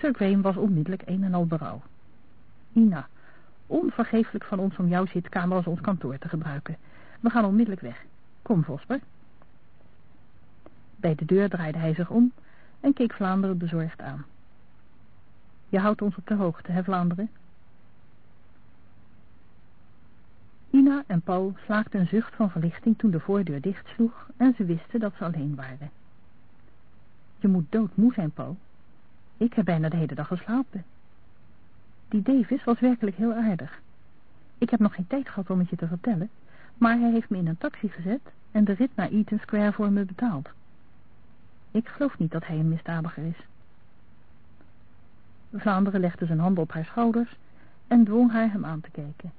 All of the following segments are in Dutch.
Sir Graham was onmiddellijk een en al berouw. Ina, onvergeeflijk van ons om jouw zitkamer als ons kantoor te gebruiken. We gaan onmiddellijk weg. Kom, Vosper. Bij de deur draaide hij zich om en keek Vlaanderen bezorgd aan. Je houdt ons op de hoogte, hè Vlaanderen? Ina en Paul slaakten een zucht van verlichting toen de voordeur dichtsloeg en ze wisten dat ze alleen waren. Je moet doodmoe zijn, Paul. Ik heb bijna de hele dag geslapen. Die Davis was werkelijk heel aardig. Ik heb nog geen tijd gehad om het je te vertellen, maar hij heeft me in een taxi gezet en de rit naar Eaton Square voor me betaald. Ik geloof niet dat hij een misdadiger is. Vlaanderen legde zijn handen op haar schouders en dwong haar hem aan te kijken.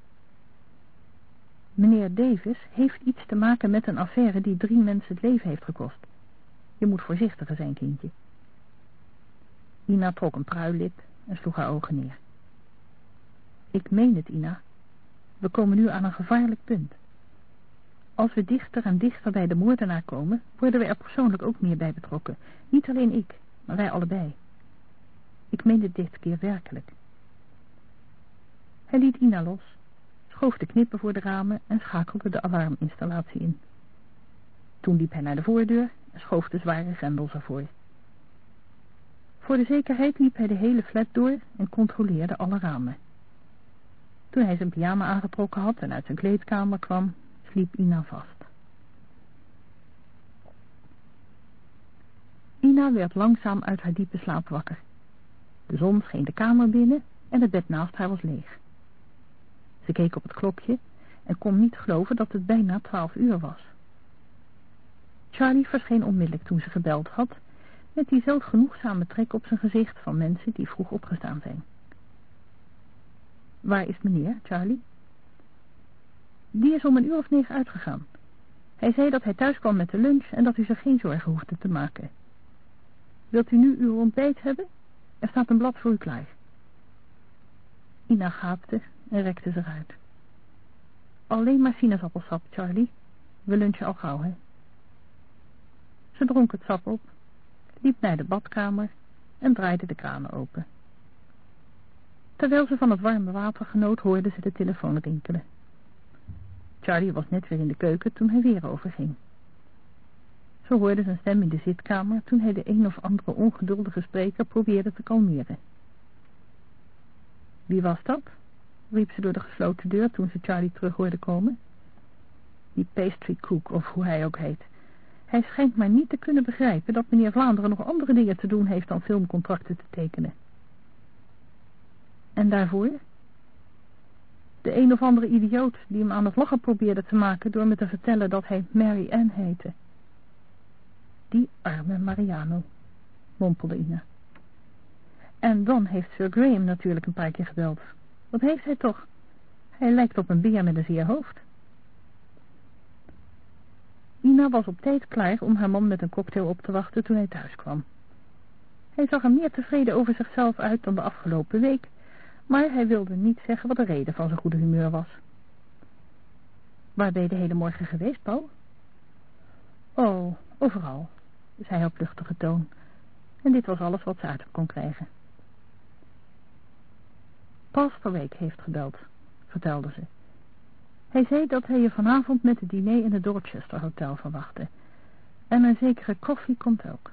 Meneer Davis heeft iets te maken met een affaire die drie mensen het leven heeft gekost. Je moet voorzichtiger zijn, kindje. Ina trok een pruillip en sloeg haar ogen neer. Ik meen het, Ina. We komen nu aan een gevaarlijk punt. Als we dichter en dichter bij de moordenaar komen, worden we er persoonlijk ook meer bij betrokken. Niet alleen ik, maar wij allebei. Ik meen het dit keer werkelijk. Hij liet Ina los, schoof de knippen voor de ramen en schakelde de alarminstallatie in. Toen liep hij naar de voordeur en schoof de zware grendels ervoor. Voor de zekerheid liep hij de hele flat door en controleerde alle ramen. Toen hij zijn pyjama aangetrokken had en uit zijn kleedkamer kwam, sliep Ina vast. Ina werd langzaam uit haar diepe slaap wakker. De zon scheen de kamer binnen en het bed naast haar was leeg. Ze keek op het klokje en kon niet geloven dat het bijna twaalf uur was. Charlie verscheen onmiddellijk toen ze gebeld had, met die zelfgenoegzame trek op zijn gezicht van mensen die vroeg opgestaan zijn. Waar is meneer, Charlie? Die is om een uur of negen uitgegaan. Hij zei dat hij thuis kwam met de lunch en dat u zich geen zorgen hoefde te maken. Wilt u nu uw ontbijt hebben? Er staat een blad voor u klaar. Ina gaapte en rekte zich uit. Alleen maar sinaasappelsap, Charlie. We lunchen al gauw, hè? Ze dronk het sap op, liep naar de badkamer en draaide de kranen open. Terwijl ze van het warme water genoot, hoorde ze de telefoon rinkelen. Charlie was net weer in de keuken toen hij weer overging. Zo hoorde zijn stem in de zitkamer toen hij de een of andere ongeduldige spreker probeerde te kalmeren. Wie was dat? riep ze door de gesloten deur toen ze Charlie terug hoorde komen. Die pastry cook, of hoe hij ook heet. Hij schijnt maar niet te kunnen begrijpen dat meneer Vlaanderen nog andere dingen te doen heeft dan filmcontracten te tekenen. En daarvoor? De een of andere idioot die hem aan het lachen probeerde te maken door me te vertellen dat hij Mary Ann heette. Die arme Mariano, mompelde Ina. En dan heeft Sir Graham natuurlijk een paar keer gebeld. Wat heeft hij toch? Hij lijkt op een beer met een zeer hoofd. Ina was op tijd klaar om haar man met een cocktail op te wachten toen hij thuis kwam. Hij zag er meer tevreden over zichzelf uit dan de afgelopen week, maar hij wilde niet zeggen wat de reden van zijn goede humeur was. Waar ben je de hele morgen geweest, Paul? Oh, overal, zei hij op luchtige toon. En dit was alles wat ze uit kon krijgen. Week heeft gebeld, vertelde ze. Hij zei dat hij je vanavond met het diner in het Dorchester Hotel verwachtte. En een zekere koffie komt ook.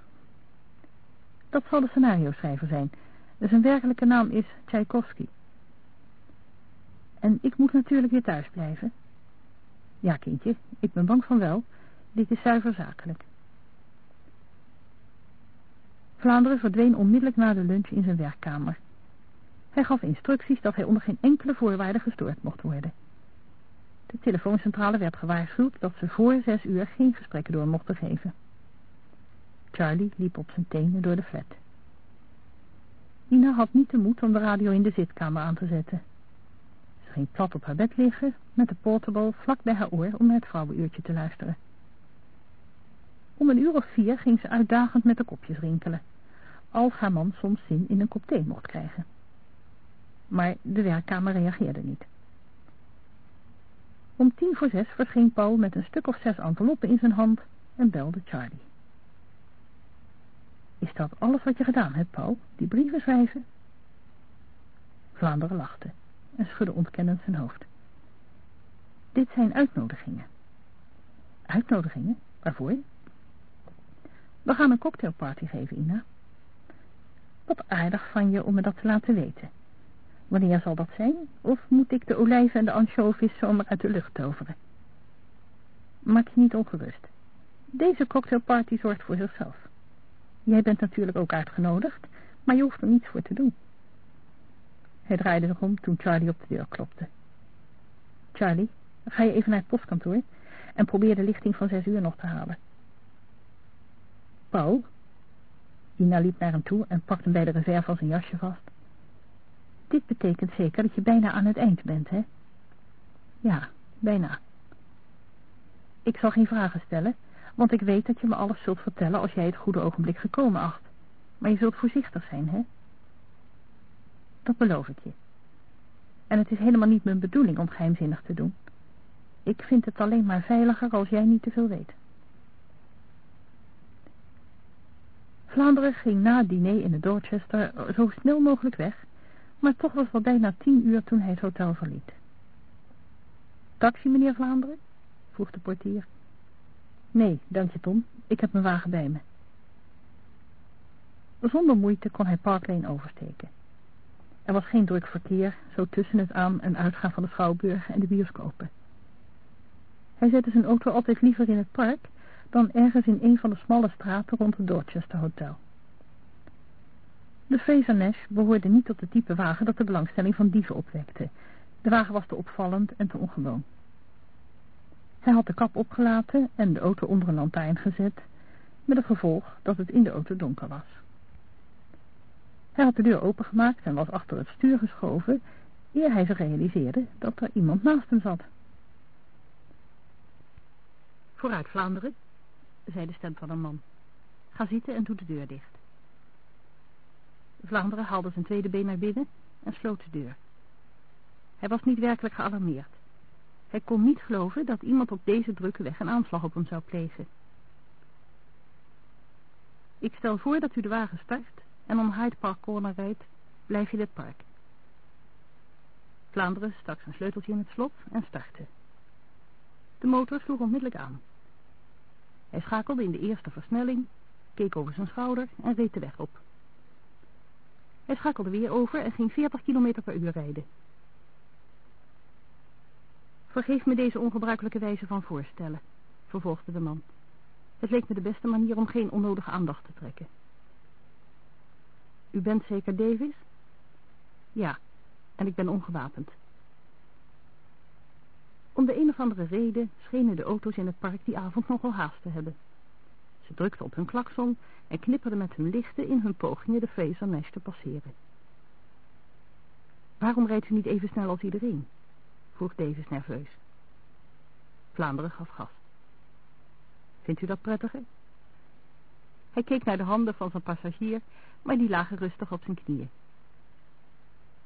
Dat zal de scenario-schrijver zijn. Zijn werkelijke naam is Tchaikovsky. En ik moet natuurlijk weer thuis blijven. Ja, kindje, ik ben bang van wel. Dit is zuiver zakelijk. Vlaanderen verdween onmiddellijk na de lunch in zijn werkkamer. Hij gaf instructies dat hij onder geen enkele voorwaarde gestoord mocht worden. De telefooncentrale werd gewaarschuwd dat ze voor zes uur geen gesprekken door mochten geven. Charlie liep op zijn tenen door de flat. Nina had niet de moed om de radio in de zitkamer aan te zetten. Ze ging plat op haar bed liggen, met de portable vlak bij haar oor om het vrouwenuurtje te luisteren. Om een uur of vier ging ze uitdagend met de kopjes rinkelen, als haar man soms zin in een kop thee mocht krijgen. Maar de werkkamer reageerde niet. Om tien voor zes verscheen Paul met een stuk of zes enveloppen in zijn hand en belde Charlie. Is dat alles wat je gedaan hebt, Paul? Die brieven schrijven? Vlaanderen lachte en schudde ontkennend zijn hoofd. Dit zijn uitnodigingen. Uitnodigingen? Waarvoor? We gaan een cocktailparty geven, Ina. Wat aardig van je om me dat te laten weten. Wanneer zal dat zijn? Of moet ik de olijven en de anchovies zomaar uit de lucht toveren? Maak je niet ongerust. Deze cocktailparty zorgt voor zichzelf. Jij bent natuurlijk ook uitgenodigd, maar je hoeft er niets voor te doen. Hij draaide zich om toen Charlie op de deur klopte. Charlie, ga je even naar het postkantoor en probeer de lichting van zes uur nog te halen. Paul? Ina liep naar hem toe en pakte hem bij de reserve van zijn jasje vast. Dit betekent zeker dat je bijna aan het eind bent, hè? Ja, bijna. Ik zal geen vragen stellen, want ik weet dat je me alles zult vertellen als jij het goede ogenblik gekomen acht. Maar je zult voorzichtig zijn, hè? Dat beloof ik je. En het is helemaal niet mijn bedoeling om geheimzinnig te doen. Ik vind het alleen maar veiliger als jij niet te veel weet. Vlaanderen ging na het diner in de Dorchester zo snel mogelijk weg, maar toch was het al bijna tien uur toen hij het hotel verliet. Taxi, meneer Vlaanderen? vroeg de portier. Nee, dank je Tom, ik heb mijn wagen bij me. Zonder moeite kon hij Park Lane oversteken. Er was geen druk verkeer, zo tussen het aan- en uitgaan van de Schouwburg en de bioscopen. Hij zette zijn auto altijd liever in het park dan ergens in een van de smalle straten rond het Dorchester Hotel. De Fraser Nash behoorde niet tot het type wagen dat de belangstelling van dieven opwekte. De wagen was te opvallend en te ongewoon. Hij had de kap opgelaten en de auto onder een lantaarn gezet, met het gevolg dat het in de auto donker was. Hij had de deur opengemaakt en was achter het stuur geschoven, eer hij zich realiseerde dat er iemand naast hem zat. Vooruit, Vlaanderen, zei de stem van een man. Ga zitten en doe de deur dicht. Vlaanderen haalde zijn tweede been naar binnen en sloot de deur. Hij was niet werkelijk gealarmeerd. Hij kon niet geloven dat iemand op deze drukke weg een aanslag op hem zou plegen. Ik stel voor dat u de wagen start en om Hyde Park Corner rijdt, blijf je het park. Vlaanderen stak zijn sleuteltje in het slot en startte. De motor sloeg onmiddellijk aan. Hij schakelde in de eerste versnelling, keek over zijn schouder en reed de weg op. Hij schakelde weer over en ging 40 km per uur rijden. Vergeef me deze ongebruikelijke wijze van voorstellen, vervolgde de man. Het leek me de beste manier om geen onnodige aandacht te trekken. U bent zeker Davis? Ja, en ik ben ongewapend. Om de een of andere reden schenen de auto's in het park die avond nogal haast te hebben. Ze drukten op hun klakson en knipperden met hun lichten in hun pogingen de Fraser Nash te passeren. Waarom rijdt u niet even snel als iedereen? vroeg Davis nerveus. Vlaanderen gaf gas. Vindt u dat prettiger? Hij keek naar de handen van zijn passagier, maar die lagen rustig op zijn knieën.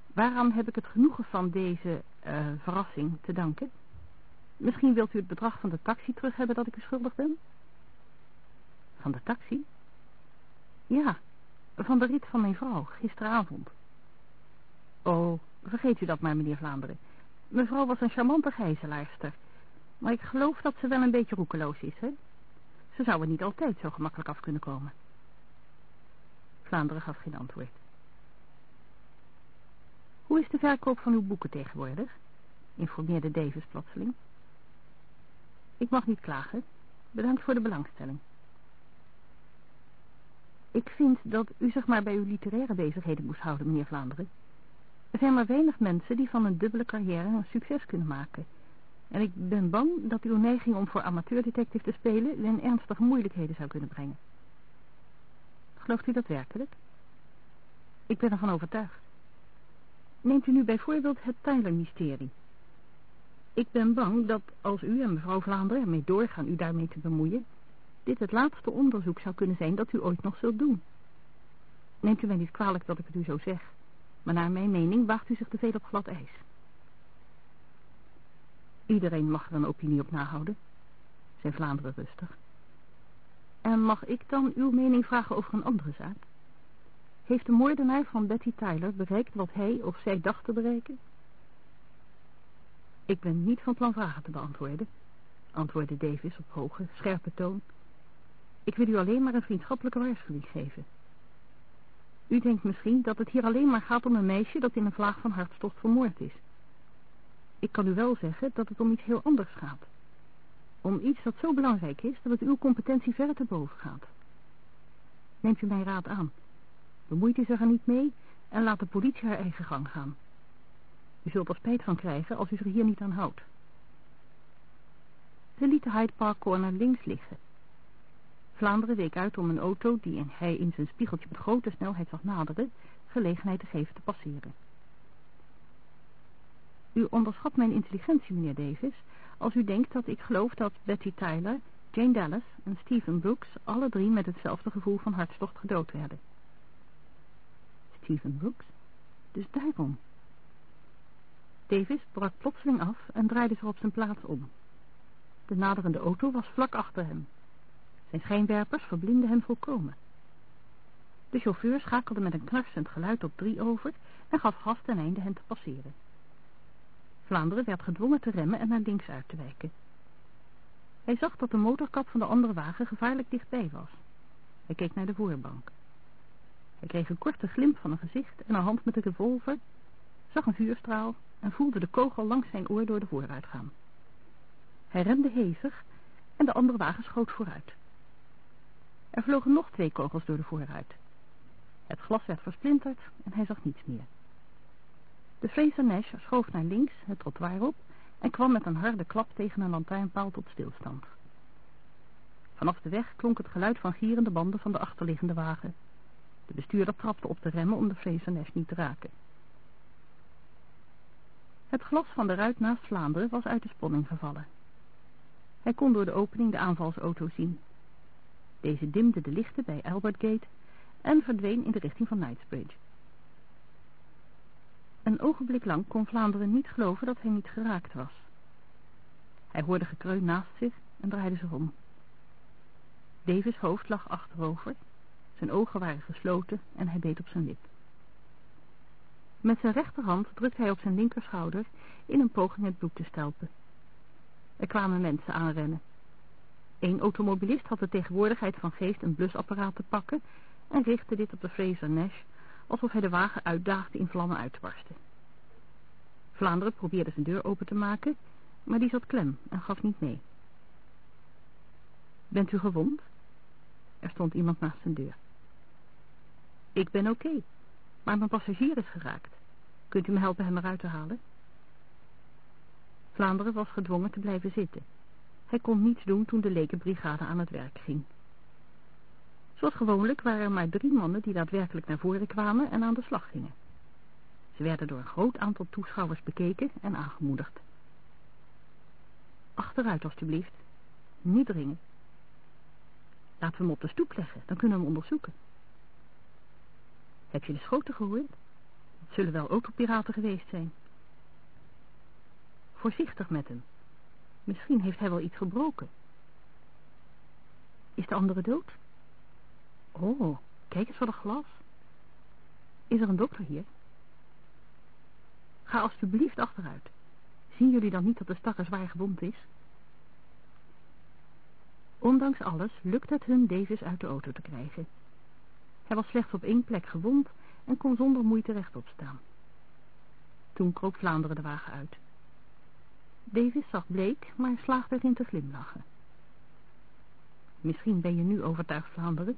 Waaraan heb ik het genoegen van deze uh, verrassing te danken? Misschien wilt u het bedrag van de taxi terug hebben dat ik u schuldig ben? Van de taxi? Ja, van de rit van mijn vrouw, gisteravond. Oh, vergeet u dat maar, meneer Vlaanderen. Mevrouw was een charmante gijzelaarster. Maar ik geloof dat ze wel een beetje roekeloos is, hè? Ze zou er niet altijd zo gemakkelijk af kunnen komen. Vlaanderen gaf geen antwoord. Hoe is de verkoop van uw boeken tegenwoordig? informeerde Davis plotseling. Ik mag niet klagen. Bedankt voor de belangstelling. Ik vind dat u zich maar bij uw literaire bezigheden moest houden, meneer Vlaanderen. Er zijn maar weinig mensen die van een dubbele carrière een succes kunnen maken. En ik ben bang dat uw neiging om voor amateurdetective te spelen u in ernstige moeilijkheden zou kunnen brengen. Gelooft u dat werkelijk? Ik ben ervan overtuigd. Neemt u nu bijvoorbeeld het Tyler-mysterie. Ik ben bang dat als u en mevrouw Vlaanderen ermee doorgaan u daarmee te bemoeien, dit het laatste onderzoek zou kunnen zijn dat u ooit nog zult doen. Neemt u mij niet kwalijk dat ik het u zo zeg, maar naar mijn mening waagt u zich te veel op glad ijs. Iedereen mag er een opinie op nahouden, zei Vlaanderen rustig. En mag ik dan uw mening vragen over een andere zaak? Heeft de moordenaar van Betty Tyler bereikt wat hij of zij dacht te bereiken? Ik ben niet van plan vragen te beantwoorden, antwoordde Davis op hoge, scherpe toon. Ik wil u alleen maar een vriendschappelijke waarschuwing geven. U denkt misschien dat het hier alleen maar gaat om een meisje dat in een vlaag van hartstocht vermoord is. Ik kan u wel zeggen dat het om iets heel anders gaat. Om iets dat zo belangrijk is dat het uw competentie verre te boven gaat. Neemt u mijn raad aan. Bemoeit u zich er niet mee en laat de politie haar eigen gang gaan. U zult er spijt van krijgen als u zich hier niet aan houdt. Ze lieten Hyde Park Corner links liggen. Vlaanderen week uit om een auto die hij in zijn spiegeltje met grote snelheid zag naderen, gelegenheid te geven te passeren. U onderschat mijn intelligentie, meneer Davis, als u denkt dat ik geloof dat Betty Tyler, Jane Dallas en Stephen Brooks alle drie met hetzelfde gevoel van hartstocht gedood werden. Stephen Brooks? Dus daarom. Davis brak plotseling af en draaide zich op zijn plaats om. De naderende auto was vlak achter hem. Zijn schijnwerpers verblinden hem volkomen. De chauffeur schakelde met een knarsend geluid op drie over en gaf gas ten einde hen te passeren. Vlaanderen werd gedwongen te remmen en naar links uit te wijken. Hij zag dat de motorkap van de andere wagen gevaarlijk dichtbij was. Hij keek naar de voorbank. Hij kreeg een korte glimp van een gezicht en een hand met de revolver, zag een vuurstraal en voelde de kogel langs zijn oor door de vooruit gaan. Hij remde hevig en de andere wagen schoot vooruit. Er vlogen nog twee kogels door de vooruit. Het glas werd versplinterd en hij zag niets meer. De Fraser Nash schoof naar links het trottoir op en kwam met een harde klap tegen een lantaarnpaal tot stilstand. Vanaf de weg klonk het geluid van gierende banden van de achterliggende wagen. De bestuurder trapte op de remmen om de Fraser Nash niet te raken. Het glas van de ruit naast Vlaanderen was uit de sponning gevallen. Hij kon door de opening de aanvalsauto zien. Deze dimde de lichten bij Albert Gate en verdween in de richting van Knightsbridge. Een ogenblik lang kon Vlaanderen niet geloven dat hij niet geraakt was. Hij hoorde gekreun naast zich en draaide zich om. Davis' hoofd lag achterover, zijn ogen waren gesloten en hij beet op zijn lip. Met zijn rechterhand drukte hij op zijn linkerschouder in een poging het bloed te stelpen. Er kwamen mensen aanrennen. Een automobilist had de tegenwoordigheid van geest een blusapparaat te pakken en richtte dit op de Fraser Nash, alsof hij de wagen uitdaagde in vlammen uit te barsten. Vlaanderen probeerde zijn deur open te maken, maar die zat klem en gaf niet mee. Bent u gewond? Er stond iemand naast zijn deur. Ik ben oké, maar mijn passagier is geraakt. Kunt u me helpen hem eruit te halen? Vlaanderen was gedwongen te blijven zitten. Hij kon niets doen toen de lekenbrigade aan het werk ging. Zoals gewoonlijk waren er maar drie mannen die daadwerkelijk naar voren kwamen en aan de slag gingen. Ze werden door een groot aantal toeschouwers bekeken en aangemoedigd. Achteruit, alstublieft. Niet dringen. Laten we hem op de stoep leggen, dan kunnen we hem onderzoeken. Heb je de schoten gehoord? Het zullen wel autopiraten geweest zijn. Voorzichtig met hem. Misschien heeft hij wel iets gebroken. Is de andere dood? Oh, kijk eens voor de glas. Is er een dokter hier? Ga alstublieft achteruit. Zien jullie dan niet dat de stakker zwaar gewond is? Ondanks alles lukt het hun Davis uit de auto te krijgen. Hij was slechts op één plek gewond en kon zonder moeite rechtop staan. Toen kroop Vlaanderen de wagen uit. Davis zag bleek, maar slaagde erin te glimlachen. Misschien ben je nu overtuigd, Vlaanderen.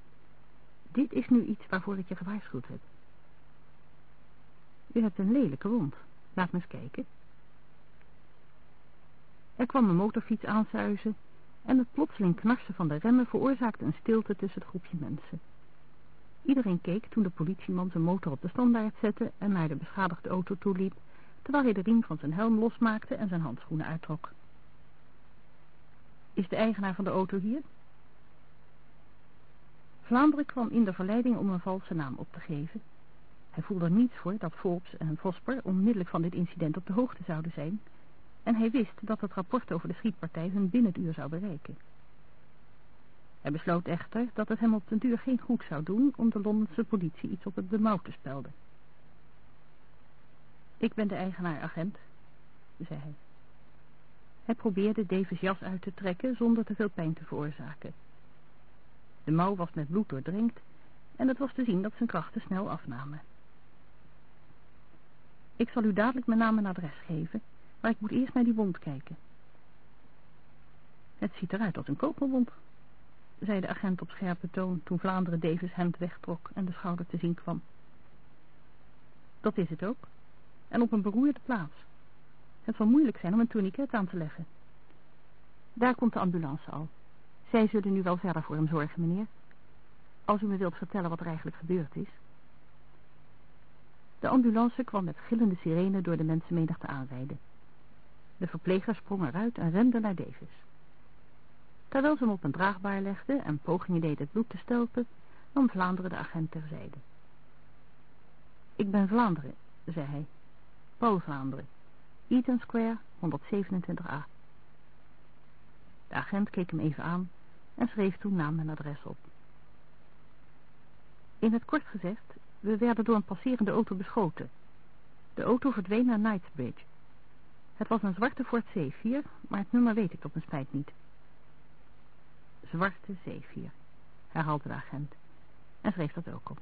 Dit is nu iets waarvoor ik je gewaarschuwd heb. U hebt een lelijke wond. Laat me eens kijken. Er kwam een motorfiets aanzuizen en het plotseling knarsen van de remmen veroorzaakte een stilte tussen het groepje mensen. Iedereen keek toen de politieman zijn motor op de standaard zette en naar de beschadigde auto toeliep, terwijl hij de riem van zijn helm losmaakte en zijn handschoenen uittrok. Is de eigenaar van de auto hier? Vlaanderen kwam in de verleiding om een valse naam op te geven. Hij voelde er niets voor dat Forbes en Vosper onmiddellijk van dit incident op de hoogte zouden zijn en hij wist dat het rapport over de schietpartij hun binnen het uur zou bereiken. Hij besloot echter dat het hem op den duur geen goed zou doen om de Londense politie iets op het bemouw te spelden. Ik ben de eigenaar, agent, zei hij. Hij probeerde Davis jas uit te trekken zonder te veel pijn te veroorzaken. De mouw was met bloed doordrenkt en het was te zien dat zijn krachten snel afnamen. Ik zal u dadelijk mijn naam en adres geven, maar ik moet eerst naar die wond kijken. Het ziet eruit als een kogelwond, zei de agent op scherpe toon toen Vlaanderen Davis hemd wegtrok en de schouder te zien kwam. Dat is het ook, en op een beroerde plaats. Het zal moeilijk zijn om een tourniquet aan te leggen. Daar komt de ambulance al. Zij zullen nu wel verder voor hem zorgen, meneer. Als u me wilt vertellen wat er eigenlijk gebeurd is. De ambulance kwam met gillende sirene door de mensenmenigte aanrijden. De verpleger sprong eruit en rende naar Davis. Terwijl ze hem op een draagbaar legde en pogingen deed het bloed te stelpen, nam Vlaanderen de agent terzijde. Ik ben Vlaanderen, zei hij. Paul Vlaanderen. Eaton Square, 127a. De agent keek hem even aan en schreef toen naam en adres op. In het kort gezegd, we werden door een passerende auto beschoten. De auto verdween naar Knightsbridge. Het was een zwarte Ford C4, maar het nummer weet ik tot mijn spijt niet. Zwarte C4, herhaalde de agent en schreef dat ook op.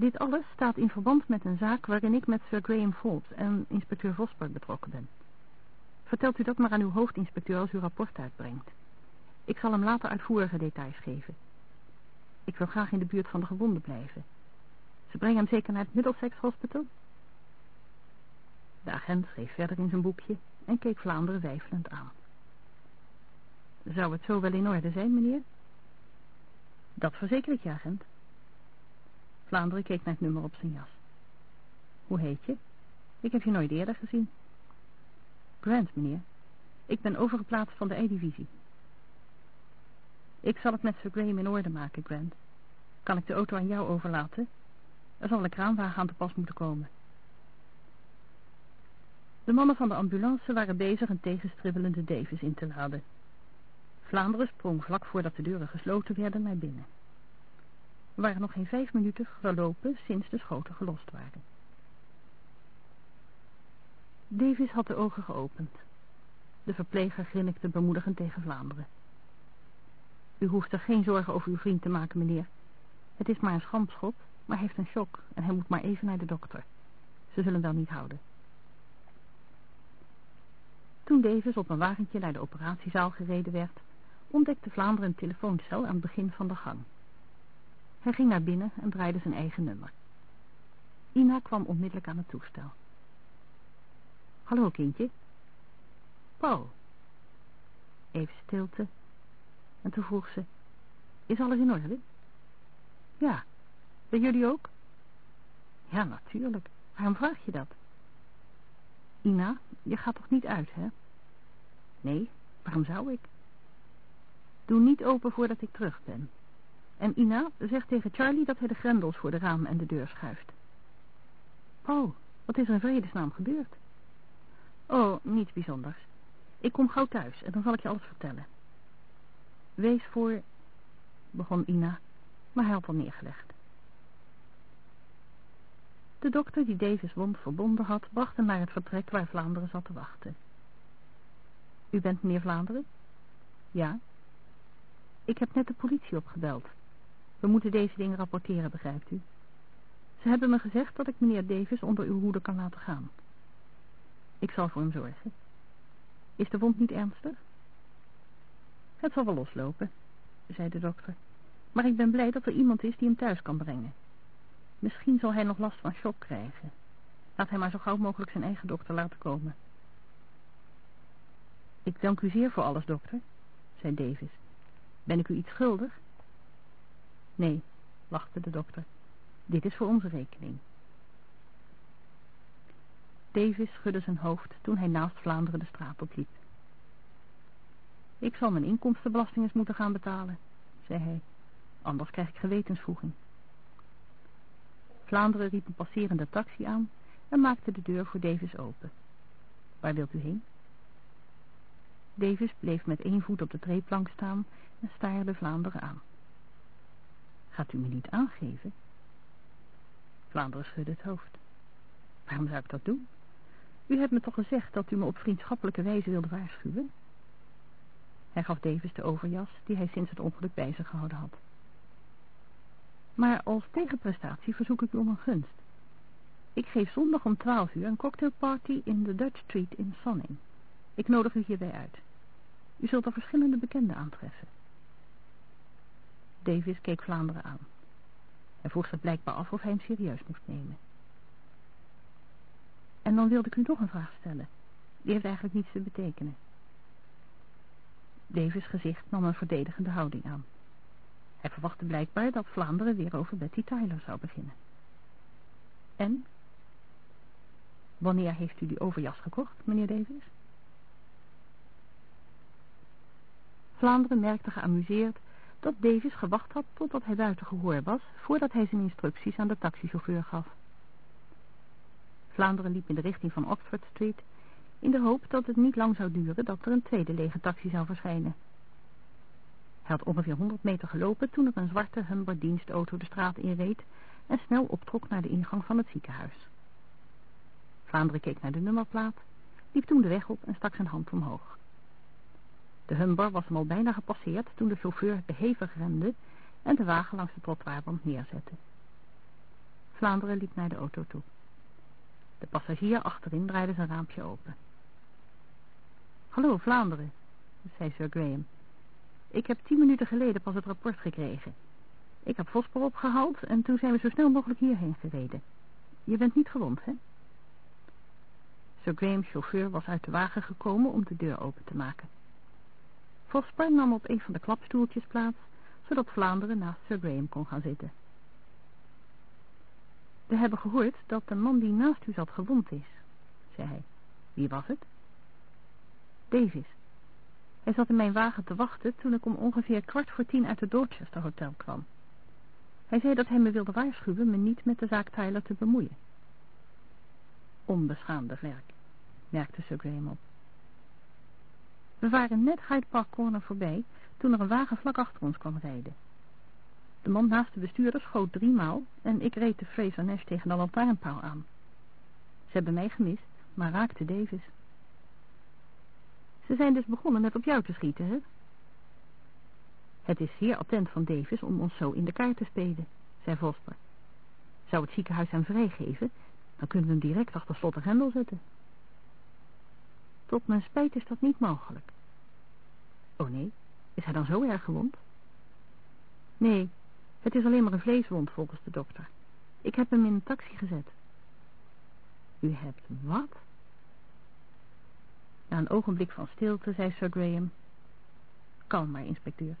Dit alles staat in verband met een zaak waarin ik met Sir Graham Forbes en inspecteur Vosberg betrokken ben. Vertelt u dat maar aan uw hoofdinspecteur als u rapport uitbrengt. Ik zal hem later uitvoerige details geven. Ik wil graag in de buurt van de gewonden blijven. Ze brengen hem zeker naar het Middlesex Hospital? De agent schreef verder in zijn boekje en keek Vlaanderen wijfelend aan. Zou het zo wel in orde zijn, meneer? Dat verzeker ik je, agent. Vlaanderen keek naar het nummer op zijn jas. Hoe heet je? Ik heb je nooit eerder gezien. Grant, meneer. Ik ben overgeplaatst van de E-divisie. Ik zal het met Sir Graham in orde maken, Grant. Kan ik de auto aan jou overlaten? Er zal een kraanwagen aan te pas moeten komen. De mannen van de ambulance waren bezig een tegenstribbelende Davis in te laden. Vlaanderen sprong vlak voordat de deuren gesloten werden naar binnen. Waren nog geen vijf minuten verlopen sinds de schoten gelost waren. Davis had de ogen geopend. De verpleger grinnikte bemoedigend tegen Vlaanderen. U hoeft er geen zorgen over uw vriend te maken, meneer. Het is maar een schampschot, maar heeft een shock en hij moet maar even naar de dokter. Ze zullen wel niet houden. Toen Davis op een wagentje naar de operatiezaal gereden werd, ontdekte Vlaanderen een telefooncel aan het begin van de gang. Hij ging naar binnen en draaide zijn eigen nummer. Ina kwam onmiddellijk aan het toestel. Hallo, kindje. Paul. Even stilte. En toen vroeg ze, is alles in orde? Ja. Ben jullie ook? Ja, natuurlijk. Waarom vraag je dat? Ina, je gaat toch niet uit, hè? Nee, waarom zou ik? Doe niet open voordat ik terug ben. En Ina zegt tegen Charlie dat hij de grendels voor de raam en de deur schuift. Oh, wat is er in vredesnaam gebeurd? Oh, niets bijzonders. Ik kom gauw thuis en dan zal ik je alles vertellen. Wees voor... begon Ina, maar hij had al neergelegd. De dokter die Davis wond verbonden had, bracht hem naar het vertrek waar Vlaanderen zat te wachten. U bent meneer Vlaanderen? Ja. Ik heb net de politie opgebeld. We moeten deze dingen rapporteren, begrijpt u? Ze hebben me gezegd dat ik meneer Davis onder uw hoede kan laten gaan. Ik zal voor hem zorgen. Is de wond niet ernstig? Het zal wel loslopen, zei de dokter. Maar ik ben blij dat er iemand is die hem thuis kan brengen. Misschien zal hij nog last van shock krijgen. Laat hij maar zo gauw mogelijk zijn eigen dokter laten komen. Ik dank u zeer voor alles, dokter, zei Davis. Ben ik u iets schuldig? Nee, lachte de dokter. Dit is voor onze rekening. Davis schudde zijn hoofd toen hij naast Vlaanderen de straat opliep. Ik zal mijn inkomstenbelasting eens moeten gaan betalen, zei hij. Anders krijg ik gewetensvoeging. Vlaanderen riep een passerende taxi aan en maakte de deur voor Davis open. Waar wilt u heen? Davis bleef met één voet op de treeplank staan en staarde Vlaanderen aan. Gaat u me niet aangeven? Vlaanderen schudde het hoofd. Waarom zou ik dat doen? U hebt me toch gezegd dat u me op vriendschappelijke wijze wilde waarschuwen? Hij gaf Davis de overjas die hij sinds het ongeluk bij zich gehouden had. Maar als tegenprestatie verzoek ik u om een gunst. Ik geef zondag om twaalf uur een cocktailparty in de Dutch Street in Sonning. Ik nodig u hierbij uit. U zult er verschillende bekenden aantreffen. Davis keek Vlaanderen aan. Hij vroeg zich blijkbaar af of hij hem serieus moest nemen. En dan wilde ik u nog een vraag stellen. Die heeft eigenlijk niets te betekenen. Davis' gezicht nam een verdedigende houding aan. Hij verwachtte blijkbaar dat Vlaanderen weer over Betty Tyler zou beginnen. En? Wanneer heeft u die overjas gekocht, meneer Davis? Vlaanderen merkte geamuseerd dat Davis gewacht had totdat hij buiten gehoor was, voordat hij zijn instructies aan de taxichauffeur gaf. Vlaanderen liep in de richting van Oxford Street, in de hoop dat het niet lang zou duren dat er een tweede lege taxi zou verschijnen. Hij had ongeveer 100 meter gelopen toen er een zwarte Humber dienstauto de straat inreed en snel optrok naar de ingang van het ziekenhuis. Vlaanderen keek naar de nummerplaat, liep toen de weg op en stak zijn hand omhoog. De Humber was hem al bijna gepasseerd toen de chauffeur behevig rende en de wagen langs de trottoirband neerzette. Vlaanderen liep naar de auto toe. De passagier achterin draaide zijn raampje open. Hallo, Vlaanderen, zei Sir Graham. Ik heb tien minuten geleden pas het rapport gekregen. Ik heb Vosper opgehaald en toen zijn we zo snel mogelijk hierheen gereden. Je bent niet gewond, hè? Sir Graham's chauffeur was uit de wagen gekomen om de deur open te maken. Vosper nam op een van de klapstoeltjes plaats, zodat Vlaanderen naast Sir Graham kon gaan zitten. We hebben gehoord dat de man die naast u zat gewond is, zei hij. Wie was het? Davis. Hij zat in mijn wagen te wachten toen ik om ongeveer kwart voor tien uit het Dorchester Hotel kwam. Hij zei dat hij me wilde waarschuwen me niet met de zaak Tyler te bemoeien. Onbeschaamde vlerk, merkte Sir Graham op. We waren net Hyde Park Corner voorbij toen er een wagen vlak achter ons kwam rijden. De man naast de bestuurder schoot driemaal en ik reed de Fraser Nash tegen de lantaarnpaal aan. Ze hebben mij gemist, maar raakte Davis. Ze zijn dus begonnen met op jou te schieten, hè? Het is zeer attent van Davis om ons zo in de kaart te spelen, zei Vosper. Zou het ziekenhuis hem vrijgeven, dan kunnen we hem direct achter slot en grendel zetten. Tot mijn spijt is dat niet mogelijk. Oh nee, is hij dan zo erg gewond? Nee, het is alleen maar een vleeswond volgens de dokter. Ik heb hem in een taxi gezet. U hebt wat? Na een ogenblik van stilte zei Sir Graham... Kalm maar, inspecteur.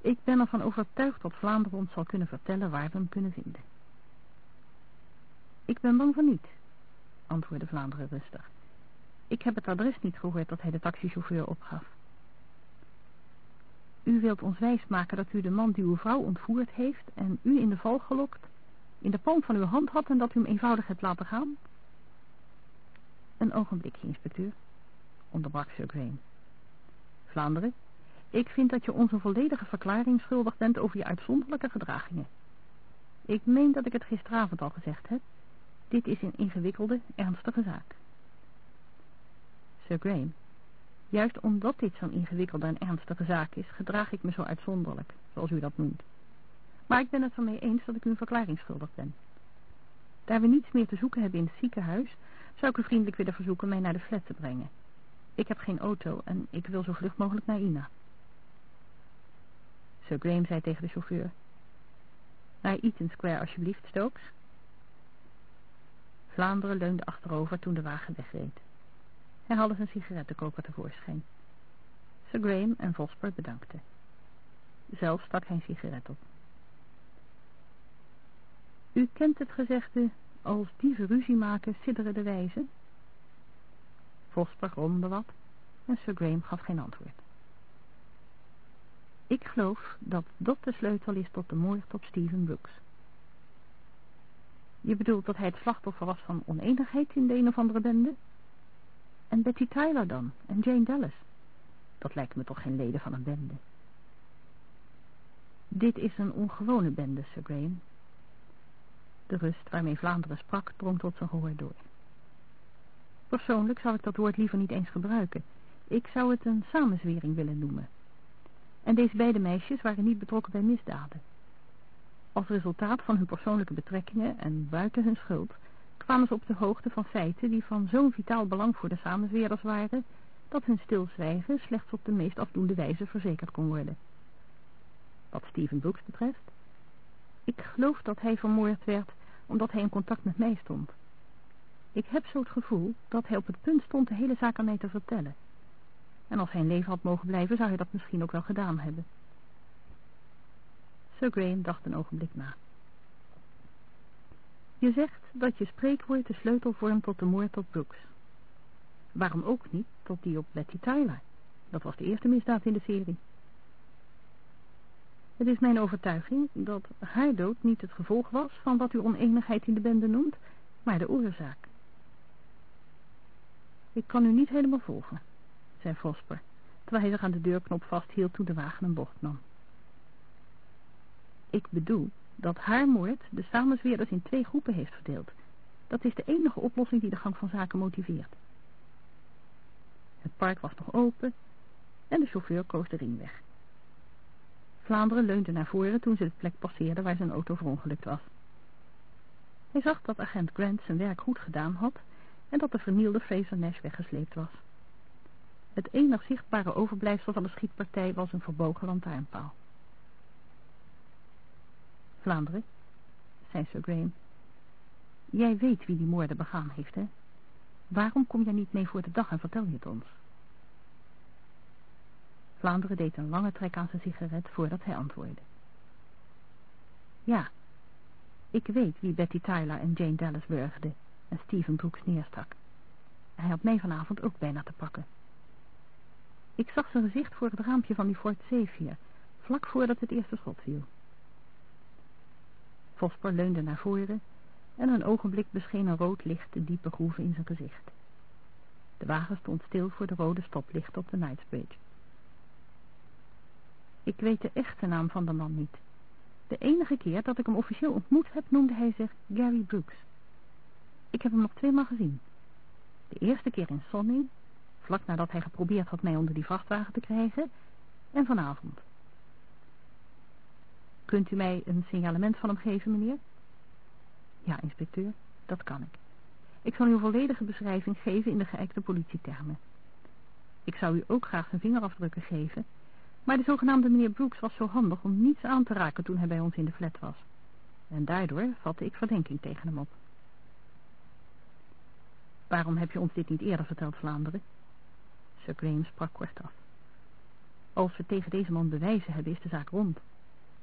Ik ben ervan overtuigd dat Vlaanderen ons zal kunnen vertellen waar we hem kunnen vinden. Ik ben bang van niet, antwoordde Vlaanderen rustig. Ik heb het adres niet gehoord dat hij de taxichauffeur opgaf. U wilt ons wijsmaken dat u de man die uw vrouw ontvoerd heeft en u in de val gelokt, in de palm van uw hand had en dat u hem eenvoudig hebt laten gaan? Een ogenblikje, inspecteur, onderbrak Sir Graham. Vlaanderen, ik vind dat je onze volledige verklaring schuldig bent over je uitzonderlijke gedragingen. Ik meen dat ik het gisteravond al gezegd heb. Dit is een ingewikkelde, ernstige zaak. Sir Graham, juist omdat dit zo'n ingewikkelde en ernstige zaak is, gedraag ik me zo uitzonderlijk, zoals u dat noemt. Maar ik ben het ermee eens dat ik u een verklaring schuldig ben. Daar we niets meer te zoeken hebben in het ziekenhuis, zou ik u vriendelijk willen verzoeken mij naar de flat te brengen. Ik heb geen auto en ik wil zo vlug mogelijk naar Ina. Sir Graham zei tegen de chauffeur. Naar Eaton Square alsjeblieft, Stokes. Vlaanderen leunde achterover toen de wagen wegreed. Hij haalde zijn sigarettenkoker tevoorschijn. Sir Graham en Vosper bedankten. Zelf stak hij een sigaret op. U kent het gezegde, als dieven ruzie maken, sidderen de wijzen? Vosper gromde wat en Sir Graham gaf geen antwoord. Ik geloof dat dat de sleutel is tot de moord op Stephen Brooks. Je bedoelt dat hij het slachtoffer was van oneenigheid in de een of andere bende? En Betty Tyler dan? En Jane Dallas? Dat lijken me toch geen leden van een bende. Dit is een ongewone bende, Sir Graham. De rust waarmee Vlaanderen sprak drong tot zijn gehoor door. Persoonlijk zou ik dat woord liever niet eens gebruiken. Ik zou het een samenzwering willen noemen. En deze beide meisjes waren niet betrokken bij misdaden. Als resultaat van hun persoonlijke betrekkingen en buiten hun schuld kwamen op de hoogte van feiten die van zo'n vitaal belang voor de samenzweerders waren, dat hun stilzwijgen slechts op de meest afdoende wijze verzekerd kon worden. Wat Steven Brooks betreft, ik geloof dat hij vermoord werd omdat hij in contact met mij stond. Ik heb zo het gevoel dat hij op het punt stond de hele zaak aan mij te vertellen. En als hij in leven had mogen blijven, zou hij dat misschien ook wel gedaan hebben. Sir Graham dacht een ogenblik na. Je zegt dat je spreekwoord de sleutel vormt tot de moord op Brooks. Waarom ook niet tot die op Betty Tyler? Dat was de eerste misdaad in de serie. Het is mijn overtuiging dat haar dood niet het gevolg was van wat u oneenigheid in de bende noemt, maar de oorzaak. Ik kan u niet helemaal volgen, zei Vosper, terwijl hij zich aan de deurknop vasthield toen de wagen een bocht nam. Ik bedoel dat haar moord de samenzweerders in twee groepen heeft verdeeld. Dat is de enige oplossing die de gang van zaken motiveert. Het park was nog open en de chauffeur koos de ringweg. Vlaanderen leunde naar voren toen ze de plek passeerden waar zijn auto verongelukt was. Hij zag dat agent Grant zijn werk goed gedaan had en dat de vernielde Fraser Nash weggesleept was. Het enig zichtbare overblijfsel van de schietpartij was een verbogen lantaarnpaal. Vlaanderen, zei Sir Graham, jij weet wie die moorden begaan heeft, hè? Waarom kom jij niet mee voor de dag en vertel je het ons? Vlaanderen deed een lange trek aan zijn sigaret voordat hij antwoordde. Ja, ik weet wie Betty Tyler en Jane Dallas wurgde en Stephen Brooks neerstak. Hij had mij vanavond ook bijna te pakken. Ik zag zijn gezicht voor het raampje van die Fort Xavier, vlak voordat het eerste schot viel. Vosper leunde naar voren en een ogenblik bescheen een rood licht de diepe groeven in zijn gezicht. De wagen stond stil voor de rode stoplicht op de Knightsbridge. Ik weet de echte naam van de man niet. De enige keer dat ik hem officieel ontmoet heb, noemde hij zich Gary Brooks. Ik heb hem nog tweemaal gezien. De eerste keer in Sonning, vlak nadat hij geprobeerd had mij onder die vrachtwagen te krijgen, en vanavond. Kunt u mij een signalement van hem geven, meneer? Ja, inspecteur, dat kan ik. Ik zal u een volledige beschrijving geven in de geëikte politietermen. Ik zou u ook graag zijn vingerafdrukken geven, maar de zogenaamde meneer Brooks was zo handig om niets aan te raken toen hij bij ons in de flat was. En daardoor vatte ik verdenking tegen hem op. Waarom heb je ons dit niet eerder verteld, Vlaanderen? Sir Graham sprak kort af. Als we tegen deze man bewijzen hebben, is de zaak rond.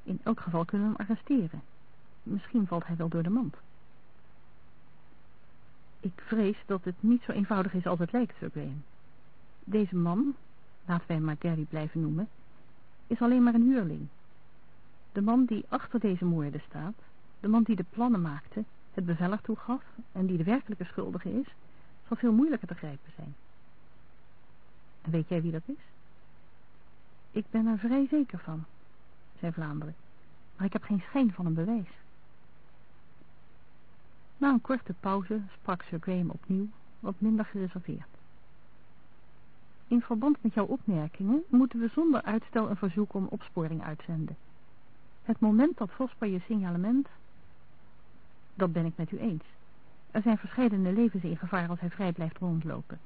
In elk geval kunnen we hem arresteren. Misschien valt hij wel door de mand. Ik vrees dat het niet zo eenvoudig is als het lijkt, Sir Graham. Deze man, laten wij hem maar Gary blijven noemen, is alleen maar een huurling. De man die achter deze moorden staat, de man die de plannen maakte, het beveller toegaf en die de werkelijke schuldige is, zal veel moeilijker te grijpen zijn. En weet jij wie dat is? Ik ben er vrij zeker van, zei Vlaanderen, maar ik heb geen schijn van een bewijs. Na een korte pauze sprak Sir Graham opnieuw, wat minder gereserveerd. In verband met jouw opmerkingen moeten we zonder uitstel een verzoek om opsporing uitzenden. Het moment dat Vosper je signalement... Dat ben ik met u eens. Er zijn verschillende levens in gevaar als hij vrij blijft rondlopen.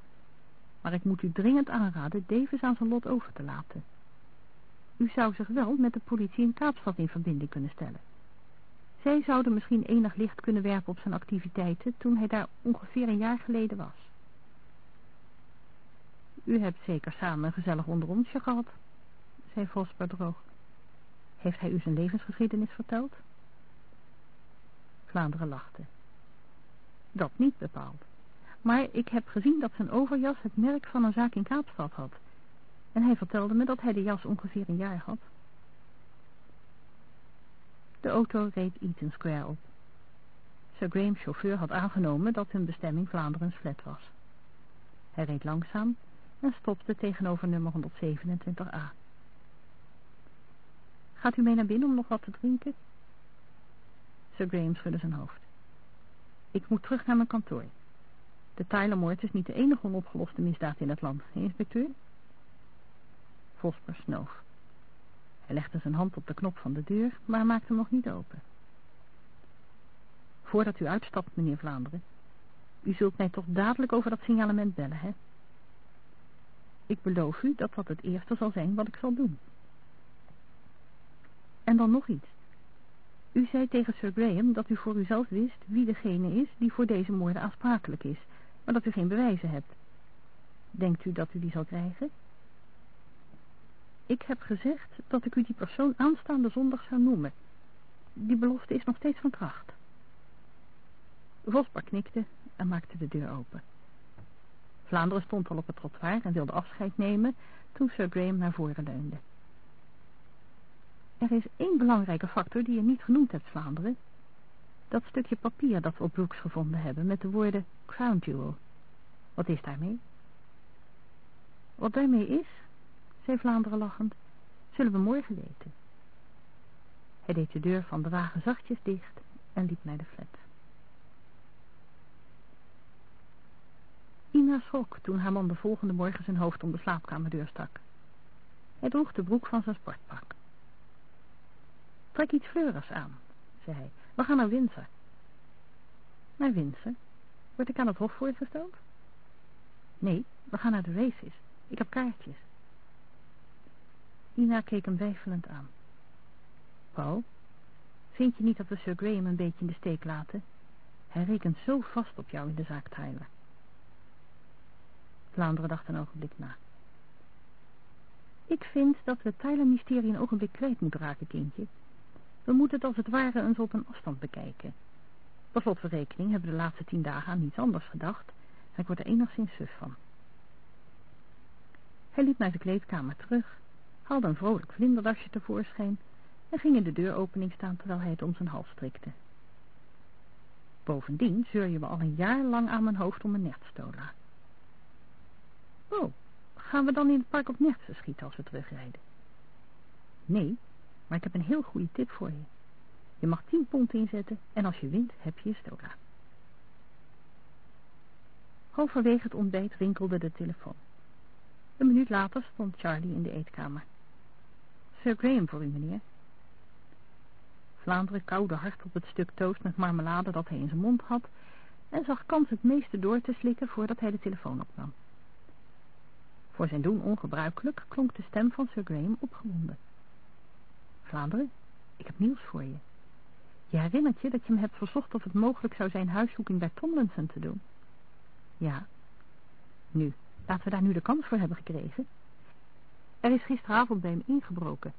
Maar ik moet u dringend aanraden Davis aan zijn lot over te laten. U zou zich wel met de politie in Kaapstad in verbinding kunnen stellen. Zij zouden misschien enig licht kunnen werpen op zijn activiteiten toen hij daar ongeveer een jaar geleden was. U hebt zeker samen een gezellig onderonsje gehad, zei Vosper droog. Heeft hij u zijn levensgeschiedenis verteld? Vlaanderen lachte. Dat niet bepaald. Maar ik heb gezien dat zijn overjas het merk van een zaak in Kaapstad had. En hij vertelde me dat hij de jas ongeveer een jaar had. De auto reed Eaton Square op. Sir Graham's chauffeur had aangenomen dat hun bestemming Vlaanderen's flat was. Hij reed langzaam en stopte tegenover nummer 127a. Gaat u mee naar binnen om nog wat te drinken? Sir Graham schudde zijn hoofd. Ik moet terug naar mijn kantoor. De Tylermoord is niet de enige onopgeloste misdaad in het land, inspecteur? Snoof. Hij legde zijn hand op de knop van de deur, maar maakte hem nog niet open. Voordat u uitstapt, meneer Vlaanderen, u zult mij toch dadelijk over dat signalement bellen, hè? Ik beloof u dat dat het eerste zal zijn wat ik zal doen. En dan nog iets. U zei tegen Sir Graham dat u voor uzelf wist wie degene is die voor deze moorden aansprakelijk is, maar dat u geen bewijzen hebt. Denkt u dat u die zal krijgen? Ik heb gezegd dat ik u die persoon aanstaande zondag zou noemen. Die belofte is nog steeds van kracht. Vosper knikte en maakte de deur open. Vlaanderen stond al op het trottoir en wilde afscheid nemen toen Sir Graham naar voren leunde. Er is één belangrijke factor die je niet genoemd hebt, Vlaanderen. Dat stukje papier dat we op Brooks gevonden hebben met de woorden Crown Jewel. Wat is daarmee? Wat daarmee is, zei Vlaanderen lachend, zullen we morgen weten. Hij deed de deur van de wagen zachtjes dicht en liep naar de flat. Ina schrok toen haar man de volgende morgen zijn hoofd om de slaapkamerdeur stak. Hij droeg de broek van zijn sportpak. Trek iets fleurigs aan, zei hij. We gaan naar Windsor. Naar Windsor? Word ik aan het hof voorgesteld? Nee, we gaan naar de races. Ik heb kaartjes. Ina keek hem weifelend aan. Paul, vind je niet dat we Sir Graham een beetje in de steek laten? Hij rekent zo vast op jou in de zaak Tyler. Vlaanderen dacht een ogenblik na. Ik vind dat we het Tyler-mysterie een ogenblik kwijt moeten raken, kindje. We moeten het als het ware eens op een afstand bekijken. Slot van rekening hebben we de laatste tien dagen aan niets anders gedacht en ik word er enigszins suf van. Hij liep naar de kleedkamer terug, haalde een vrolijk vlinderdasje tevoorschijn en ging in de deuropening staan terwijl hij het om zijn hals strikte. Bovendien zeur je me al een jaar lang aan mijn hoofd om een nertstola. Oh, gaan we dan in het park op nertsen schieten als we terugrijden? Nee, maar ik heb een heel goede tip voor je. Je mag tien pond inzetten en als je wint heb je je stola. Halverwege het ontbijt rinkelde de telefoon. Een minuut later stond Charlie in de eetkamer. Sir Graham voor u, meneer. Vlaanderen kauwde hard op het stuk toast met marmelade dat hij in zijn mond had en zag kans het meeste door te slikken voordat hij de telefoon opnam. Voor zijn doen ongebruikelijk klonk de stem van Sir Graham opgewonden. Vlaanderen, ik heb nieuws voor je. Je herinnert je dat je me hebt verzocht of het mogelijk zou zijn huiszoeking bij Tomlinson te doen? Ja. Nu, laten we daar nu de kans voor hebben gekregen. Er is gisteravond bij hem ingebroken.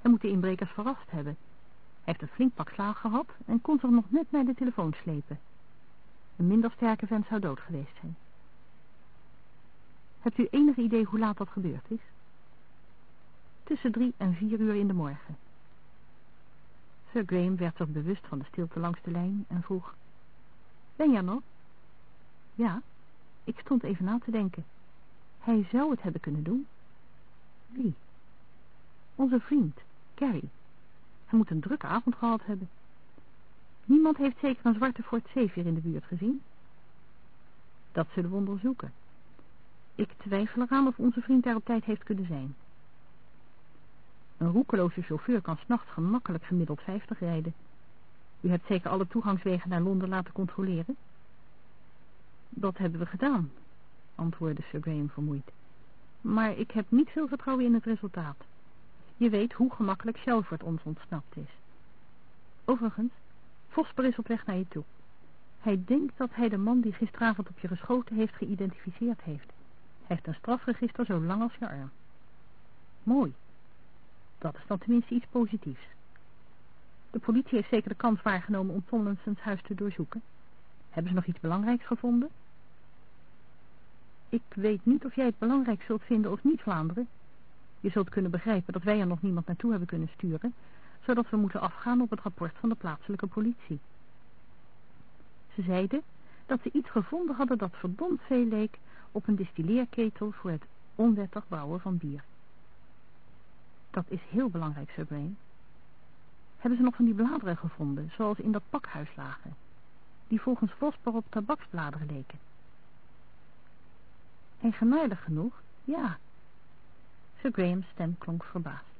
Hij moet de inbrekers verrast hebben. Hij heeft een flink pak slaag gehad en kon zich nog net naar de telefoon slepen. Een minder sterke vent zou dood geweest zijn. Hebt u enig idee hoe laat dat gebeurd is? Tussen drie en vier uur in de morgen. Sir Graham werd zich bewust van de stilte langs de lijn en vroeg... Ben er nog? Ja, ik stond even na te denken. Hij zou het hebben kunnen doen. Wie? Onze vriend, Carrie. Hij moet een drukke avond gehad hebben. Niemand heeft zeker een zwarte Fort Xavier in de buurt gezien. Dat zullen we onderzoeken. Ik twijfel eraan of onze vriend daar op tijd heeft kunnen zijn. Een roekeloze chauffeur kan s'nachts gemakkelijk gemiddeld 50 rijden. U hebt zeker alle toegangswegen naar Londen laten controleren? Dat hebben we gedaan, antwoordde Sir Graham vermoeid. Maar ik heb niet veel vertrouwen in het resultaat. Je weet hoe gemakkelijk Shelford ons ontsnapt is. Overigens, Vosper is op weg naar je toe. Hij denkt dat hij de man die gisteravond op je geschoten heeft geïdentificeerd heeft. Hij heeft een strafregister zo lang als je arm. Mooi. Dat is dan tenminste iets positiefs. De politie heeft zeker de kans waargenomen om Tomlinsons huis te doorzoeken. Hebben ze nog iets belangrijks gevonden? Ik weet niet of jij het belangrijk zult vinden of niet, Vlaanderen. Je zult kunnen begrijpen dat wij er nog niemand naartoe hebben kunnen sturen, zodat we moeten afgaan op het rapport van de plaatselijke politie. Ze zeiden dat ze iets gevonden hadden dat verdomd veel leek op een distilleerketel voor het onwettig brouwen van bier. Dat is heel belangrijk, Sir. Hebben ze nog van die bladeren gevonden, zoals in dat pakhuis lagen, die volgens Vosper op tabaksbladeren leken? Eigenaardig genoeg, ja. Sir Graham's stem klonk verbaasd.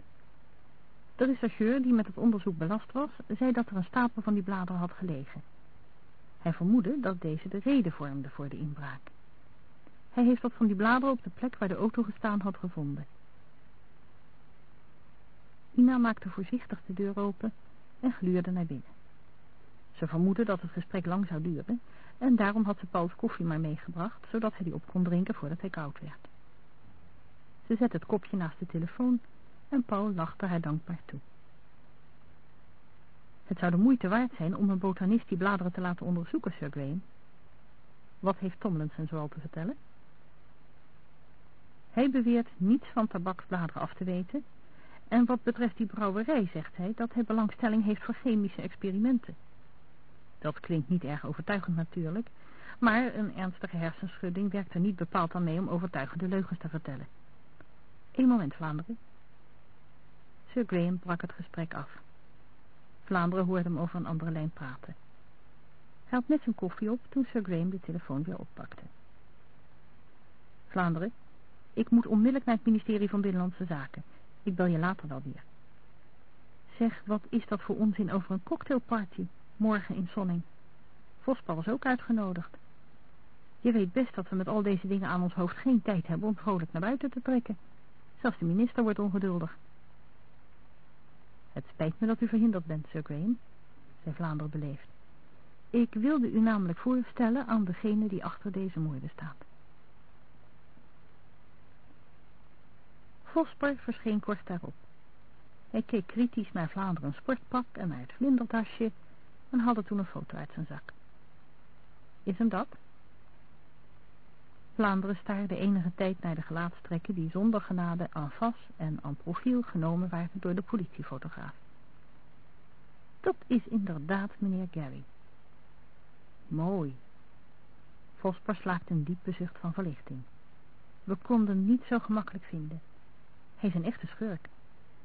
De rechercheur die met het onderzoek belast was, zei dat er een stapel van die bladeren had gelegen. Hij vermoedde dat deze de reden vormde voor de inbraak. Hij heeft wat van die bladeren op de plek waar de auto gestaan had gevonden. Ina maakte voorzichtig de deur open en gluurde naar binnen. Ze vermoedde dat het gesprek lang zou duren en daarom had ze Pauls koffie maar meegebracht, zodat hij die op kon drinken voordat hij koud werd. Ze zette het kopje naast de telefoon en Paul lachte haar dankbaar toe. Het zou de moeite waard zijn om een botanist die bladeren te laten onderzoeken, Sir Graham. Wat heeft Tomlinson zoal te vertellen? Hij beweert niets van tabaksbladeren af te weten en wat betreft die brouwerij zegt hij dat hij belangstelling heeft voor chemische experimenten. Dat klinkt niet erg overtuigend natuurlijk, maar een ernstige hersenschudding werkt er niet bepaald aan mee om overtuigende leugens te vertellen. Eén moment, Vlaanderen. Sir Graham brak het gesprek af. Vlaanderen hoorde hem over een andere lijn praten. Hij had net zijn koffie op toen Sir Graham de telefoon weer oppakte. Vlaanderen, ik moet onmiddellijk naar het ministerie van Binnenlandse Zaken. Ik bel je later wel weer. Zeg, wat is dat voor onzin over een cocktailparty, morgen in Sonning? Vospa was ook uitgenodigd. Je weet best dat we met al deze dingen aan ons hoofd geen tijd hebben om vrolijk naar buiten te trekken. Zelfs de minister wordt ongeduldig. Het spijt me dat u verhinderd bent, Sir Graham, zei Vlaanderen beleefd. Ik wilde u namelijk voorstellen aan degene die achter deze moorden staat. Vosper verscheen kort daarop. Hij keek kritisch naar Vlaanderen's sportpak en naar het vlindertasje en haalde toen een foto uit zijn zak. Is hem dat? Vlaanderen staarde enige tijd naar de gelaatstrekken die zonder genade aan vas en aan profiel genomen waren door de politiefotograaf. Dat is inderdaad meneer Gary. Mooi. Vosper slaakte een diepe zucht van verlichting. We konden hem niet zo gemakkelijk vinden. Hij is een echte schurk.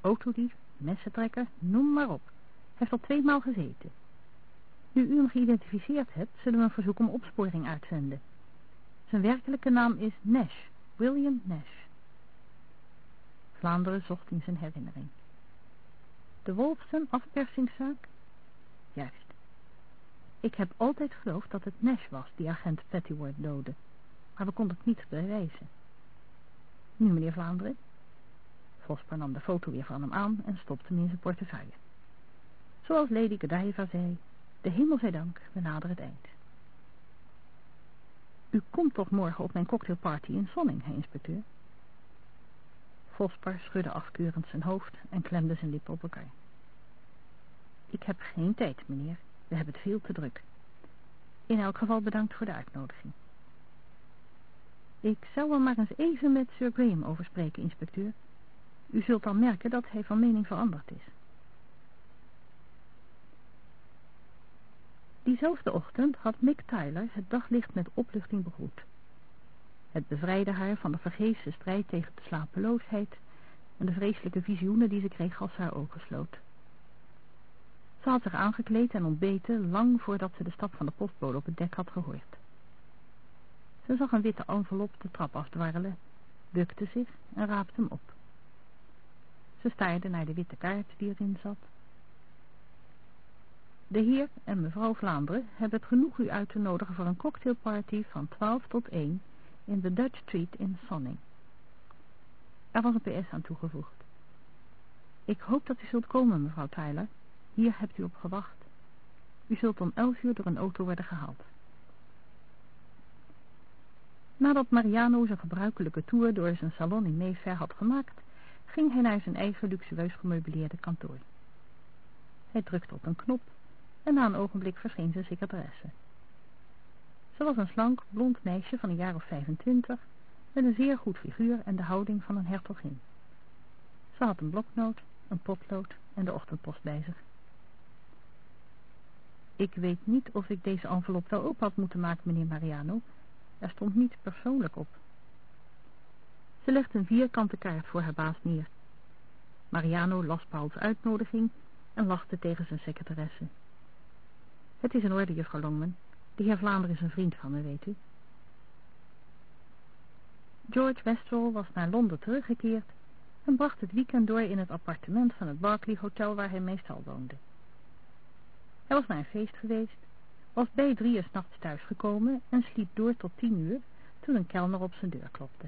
Autodief, messentrekker, noem maar op. Hij heeft al tweemaal gezeten. Nu u hem geïdentificeerd hebt, zullen we een verzoek om opsporing uitzenden. Zijn werkelijke naam is Nash, William Nash. Vlaanderen zocht in zijn herinnering. De Wolfsen afpersingszaak? Juist. Ik heb altijd geloofd dat het Nash was die agent Pettyworth doodde, maar we konden het niet bewijzen. Nu, meneer Vlaanderen. Vosper nam de foto weer van hem aan en stopte hem in zijn portefeuille. Zoals Lady Godiva zei, de hemel zij dank, we naderen het eind. U komt toch morgen op mijn cocktailparty in Sonning, hè, inspecteur? Vosper schudde afkeurend zijn hoofd en klemde zijn lippen op elkaar. Ik heb geen tijd, meneer. We hebben het veel te druk. In elk geval bedankt voor de uitnodiging. Ik zou er maar eens even met Sir Graham over spreken, inspecteur. U zult dan merken dat hij van mening veranderd is. Diezelfde ochtend had Mick Tyler het daglicht met opluchting begroet. Het bevrijdde haar van de vergeefse strijd tegen de slapeloosheid en de vreselijke visioenen die ze kreeg als haar ogen sloot. Ze had zich aangekleed en ontbeten lang voordat ze de stap van de postbode op het dek had gehoord. Ze zag een witte envelop de trap afdwarrelen, bukte zich en raapte hem op. Ze staarde naar de witte kaart die erin zat de heer en mevrouw Vlaanderen hebben het genoeg u uit te nodigen voor een cocktailparty van 12 tot 1 in de Dutch Street in Sonning. Er was een PS aan toegevoegd. Ik hoop dat u zult komen, mevrouw Tyler. Hier hebt u op gewacht. U zult om 11 uur door een auto worden gehaald. Nadat Mariano zijn gebruikelijke tour door zijn salon in Mayfair had gemaakt, ging hij naar zijn eigen luxueus gemeubileerde kantoor. Hij drukte op een knop en na een ogenblik verscheen zijn secretaresse. Ze was een slank, blond meisje van een jaar of 25, met een zeer goed figuur en de houding van een hertogin. Ze had een bloknoot, een potlood en de ochtendpost bij zich. Ik weet niet of ik deze envelop wel open had moeten maken, meneer Mariano, Er stond niets persoonlijk op. Ze legde een vierkante kaart voor haar baas neer. Mariano las Pauls uitnodiging en lachte tegen zijn secretaresse. Het is in orde, juffrouw Longman. De heer Vlaanderen is een vriend van me, weet u. George Westwell was naar Londen teruggekeerd en bracht het weekend door in het appartement van het Berkeley Hotel waar hij meestal woonde. Hij was naar een feest geweest, was bij drieën s'nachts thuisgekomen en sliep door tot tien uur toen een kelner op zijn deur klopte.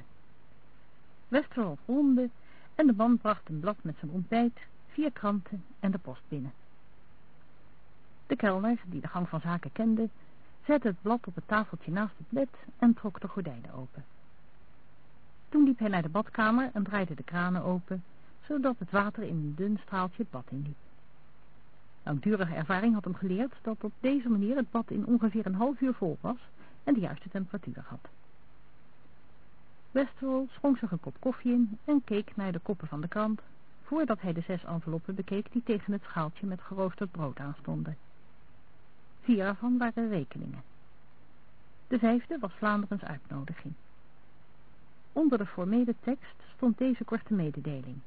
Westwell ronde en de man bracht een blad met zijn ontbijt, vier kranten en de post binnen. De kelner, die de gang van zaken kende, zette het blad op het tafeltje naast het bed en trok de gordijnen open. Toen liep hij naar de badkamer en draaide de kranen open, zodat het water in een dun straaltje het bad inliep. Langdurige ervaring had hem geleerd dat op deze manier het bad in ongeveer een half uur vol was en de juiste temperatuur had. Westerwol schonk zich een kop koffie in en keek naar de koppen van de krant, voordat hij de zes enveloppen bekeek die tegen het schaaltje met geroosterd brood aanstonden. Vier ervan waren rekeningen. De vijfde was Vlaanderens uitnodiging. Onder de formele tekst stond deze korte mededeling.